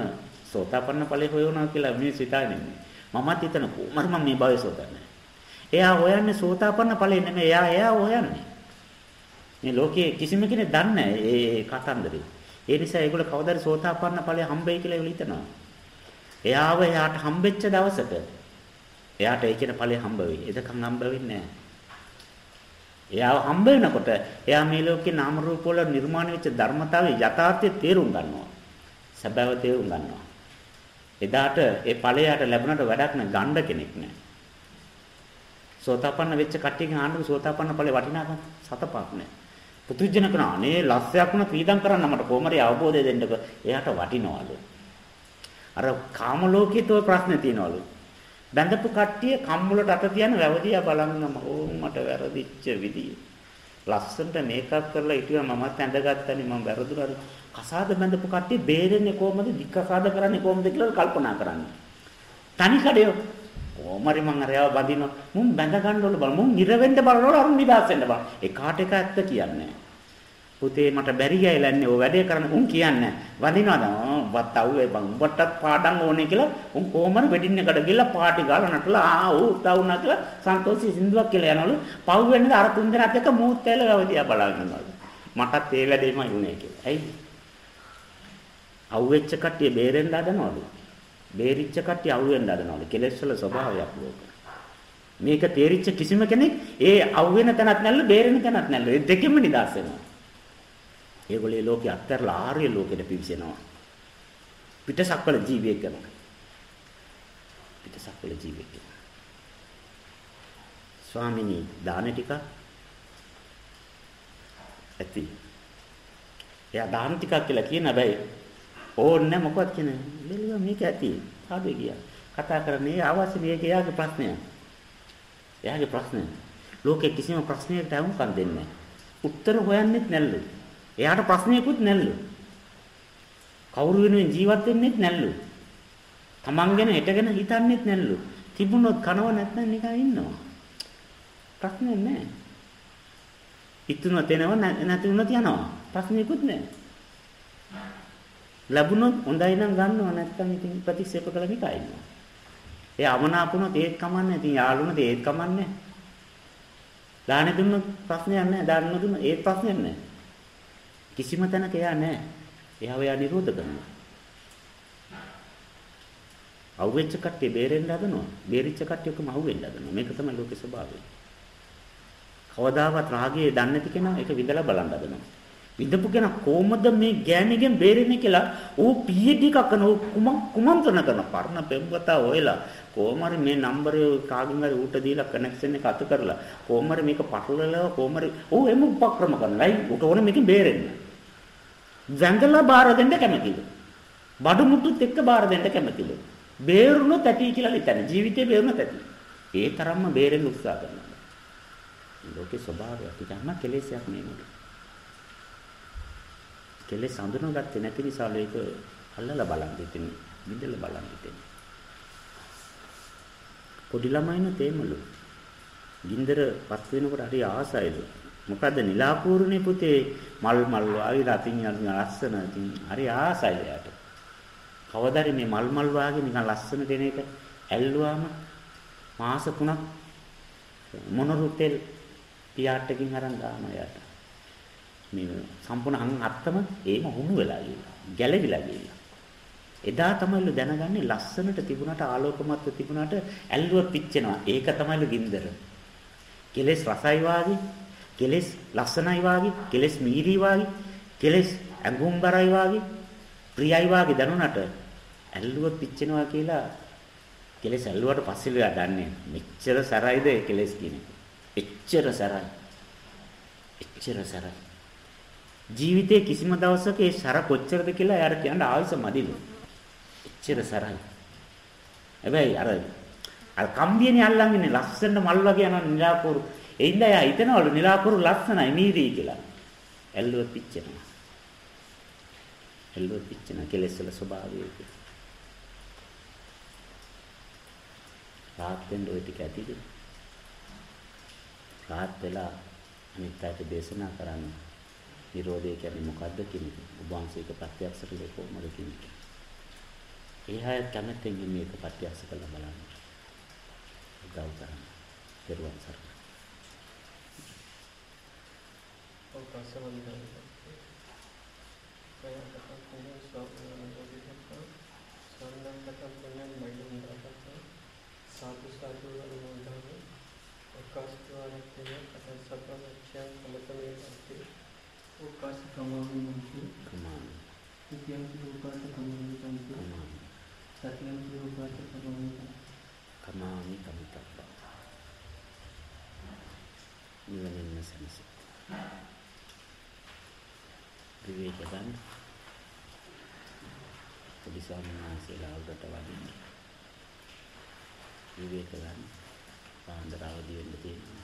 සෝතාපන්න ඵලයේ හොයනවා කියලා මේ සිතාගෙන ඉන්නේ මමත් හිතන කොහමද මම මේ භවයේ සෝතන්නේ එයා හොයන්නේ සෝතාපන්න ඵලෙ නෙමෙයි එයා එයා හොයන්නේ මේ ලෝකේ කිසිම කෙනෙක් දන්නේ නැහැ ඒ කතන්දරේ ඒ නිසා ඒගොල්ලෝ කවදාද සෝතාපන්න ඵලය හම්බෙයි කියලා ඒගොල්ලෝ හිතනවා එයාව එයාට හම්බෙච්ච දවසට එයාට ඒ කියන ඵලය හම්බ වෙයි. එදකන් හම්බ වෙන්නේ නැහැ. එයාව හම්බ වෙනකොට එයා මේ ලෝකේ නාම රූප වල නිර්මාණය වෙච්ච ධර්මතාවයේ යථාර්ථය තේරුම් ගන්නවා. සැබෑව තේරුම් ගන්නවා. එදාට ඒ ඵලයට ලැබුණට වැඩක් නැහැ ගණ්ඩ කෙනෙක් නැහැ. සෝතාපන්න වෙච්ච කට්ටියගෙන් ආන්න සෝතාපන්න ඵලේ වටිනාකම සතපක් නැහැ. පුදුජන කරන අනේ ලස්සයක් වුණ පීඩම් කරන්න මට කොහමරි අවබෝධය දෙන්නක එයාට වටිනවලු. අර කාම ලෝකයේ තෝ ප්‍රශ්නේ තියනවලු. බැඳපු කට්ටිය කම්මුලට අත තියන වැවදියා බලන්නම ඕ මට වැරදිච්ච විදිය. ලස්සනට මේකප් කරලා හිටියා මමත් ඇඳගත්තනේ මම වැරදුනාද කසාද බැඳපු කට්ටිය බේරෙන්නේ කොහමද? විකසාද කරන්නේ කොහොමද කියලා කල්පනා කරන්නේ. තනි කඩේ කොහමරි මං අරයව බඳින මුන් බැඳ ගන්න ඕන බල මුන් ඉරවෙන්න බලනවල අරුන් නිදාස් වෙන්න බල. එකාට එක ඇත්ත කියන්නේ. පුතේ මට බැරි ගෑලන්නේ ඔය වැඩේ කරන්න. උන් කියන්නේ වඳිනවද වත් අවුවේ බං. උඹටත් පාඩම් ඕනේ කියලා උන් කොහමද වෙඩින් එකට ගිහලා පාටි ගාලා නටලා ආ ඌ තවුනා කියලා සන්තෝෂී සින්දුවක් කියලා යනවලු. පව් වෙන්නේ අර තුන් දෙනාත් එක්ක මූත් ඇල වැවදියා බලාගෙන ඉන්නවලු මටත් ඒ වැඩේමයි උනේ කියලා. ඇයි? අවුෙච්ච කට්ටිය බේරෙන්න හදනවලු බේරිච්ච කට්ටිය අහුවෙන්න හදනවලු. කෙලෙස් වල ස්වභාවයක් ලෝක. මේක තේරිච්ච කිසිම කෙනෙක් ඒ අහුවෙන තැනක් නැල්ල බේරෙන තැනක් නැල්ල. ඒ දෙකෙන්ම නිදාස් වෙනවා. ඒගොල්ලේ ලෝකේ අත්හැරලා ආර්ය ලෝකෙට පිවිසෙනවා. පිටසක්වල ජීවියෙක් කරනවා. පිටසක්වල ජීවියෙක් කරනවා. ස්වාමිනී දාන ටික ඇති. එයා දාන ටිකක් කියලා කියන හැබැයි ඕන්නේ මොකවත් කියන්නේ. බැලුවා මේක ඇති. සාදේ ගියා. කතා කරන්නේ අවශ්‍ය මේක එයාගේ ප්‍රශ්නයක්. එයාගේ ප්‍රශ්නය. ලෝකේ කිසිම ප්‍රශ්නයකට අහුම්කම් දෙන්නේ නැහැ. උත්තර හොයන්නෙත් නැල්ලු. එයාට ප්‍රශ්නයකුත් නැල්ලු. කවුරු වෙනුවෙන් ජීවත් වෙන්නෙත් නැල්ලු. Taman ගැන හෙට ගැන හිතන්නෙත් නැල්ලු. තිබුණොත් කනව නැත්නම් නිකන් ඉන්නවා. ප්‍රශ්නයක් නැහැ. ඉතුරුනොත් එනව නැති වුණොත් යනවා. ප්‍රශ්නයකුත් නැහැ. ලැබුණොත් හොඳයි නම් ගන්නවා නැත්නම් ඉතින් ප්‍රතික්ෂේප කළ මිකා ඉන්නවා. ඒ අමනාපුණොත් ඒත් කමන්නේ. ඉතින් යාළුණොත් ඒත් කමන්නේ. දාන දුන්නොත් ප්‍රශ්නයක් නැහැ. දාන නොදුන්නොත් ඒත් ප්‍රශ්නයක් නැහැ. කිසිම තැනක එයා නැහැ. එයාව එයා නිරෝධ කරනවා. අවුෙච්ච කට්ටිය බේරෙන්න හදනවා. බේරිච්ච කට්ටිය ඔක්කොම අහුවෙන්න හදනවා. මේක තමයි ලෝකේ ස්වභාවය. කවදාවත් රාගයේ දන්නේ නැති කෙනා ඒක විඳලා බලන්න හදනවා. විඳපු කෙනා කොහොමද මේ ගෑණිගෙන් බේරෙන්නේ කියලා ඌ PhD එකක් කරන ඌ කුමක් කුමන්ත්‍රණ කරන පරණ පෙම්වතා හොයලා කොහොම හරි මේ නම්බරය කාගෙන් හරි ඌට දීලා කනෙක්ෂන් එක අත කරලා කොහොම හරි මේක පටලලා කොහොම හරි ඌ එමු උපක්‍රම කරනවා. ඌට ඕනේ මේකෙන් බේරෙන්න. වැඳලා බාර දෙන්න කැමතිලු. බඩු මුට්ටුත් එක්ක බාර දෙන්න කැමතිලු. බේරුණොත් ඇති කියලා හිතන්නේ. ජීවිතේ බේරුණොත් ඇති. ඒ තරම්ම බේරෙන්න උත්සාහ කරනවා. ලෝකේ ස්වභාවය පිටම කෙලෙසයක් නෙමෙයි. කෙලෙස් හඳුනාගත්තේ නැති නිසා මේක අල්ලලා බලන් දෙතින් විඳලා බලන් දෙතින්. පොඩි ළමයින තේමලු. ගින්දර පත් වෙනකොට හරි ආසයිලු. මොකද නිලාපූර්ණේ පුතේ මල් මල් වාගේ රතින් යන ලස්සන ඉතින් හරි ආසයි යාට. කවදාරි මේ මල් මල් වාගේ නිකන් ලස්සන දෙන එක ඇල්ලුවාම මාස 3ක් මොනරු තෙල් පියාට්ටකින් අරන් දානවා යාට. මේ සම්පූර්ණ අං අත්තම ඒම හුණු වෙලා ගියා. ගැලවිලා ගියා. එදා තමයිලු දැනගන්නේ ලස්සනට තිබුණාට ආලෝකමත්ව තිබුණාට ඇල්ලුව පිච්චෙනවා. ඒක තමයිලු ගින්දර. කෙලෙස් රසයි වාගේ කෙලෙස් ලස්සනයි වාගේ, කෙලෙස් මීරි වාගේ, කෙලෙස් ඇඟුම්බරයි වාගේ, ප්‍රියයි වාගේ දැනුණට ඇල්ලුව පිච්චෙනවා කියලා කෙලෙස් ඇල්ලුවට පස්සේ ලයා දන්නේ මෙච්චර සරයිද ඒ කෙලෙස් කියන්නේ. එච්චර සරයි. එච්චර සරයි. ජීවිතේ කිසිම දවසක ඒ සර කොච්චරද කියලා එයාට කියන්න ආවිස මදිලු. එච්චර සරයි. හැබැයි අර අර කම්බියනේ අල්ලන් ඉන්නේ ලස්සන මල් වගේ යන නිලාපුරු එයින්ද එයා හිතනවලු නිලාකුරු ලස්සනයි මීරී කියලා. ඇල්ලුව පිච්චෙනවා. ඇල්ලුව පිච්චෙන කෙලෙස් වල ස්වභාවය ඒක. රාත් වෙන්න ওই ටික ඇතිද? රාත් වෙලා අනිත් අයට දේශනා කරන්න. නිරෝධය කියන්නේ මොකද්ද කියන එක. ඔබ වහන්සේක ප්‍රත්‍යක්ෂ කළේ කොහොමද කියන එක. ඒ අය කැමැත්තෙන් මේක ප්‍රත්‍යක්ෂ කරලා බලන්න. උදව් කරන්න. පෙරවන් සර්. අවකාශවලින් කයකට පුණ්‍ය ස්වභාවයෙන් බෝධිසත්ව සම්දන්කට පුණ්‍ය මයින් දාපත සාදු සාදු වලමෝදාව අවකාශවලින් කතන් සප්පවච්ඡයන් කමතමේ අන්ති අවකාශ කමාමි මුචි කමාමි විද්‍යම් රූපාත කමාමි කන්ති කමාමි සත්‍යම් රූපාත කමාමි කමාමි කමිතප්ප නිවනින් සනසෙත් විවේක ගන්න. පොඩි ස්වාමීන් වහන්සේලා අවුරට වදින්න. විවේක ගන්න. පාන්දර අවදි වෙන්න තියෙනවා.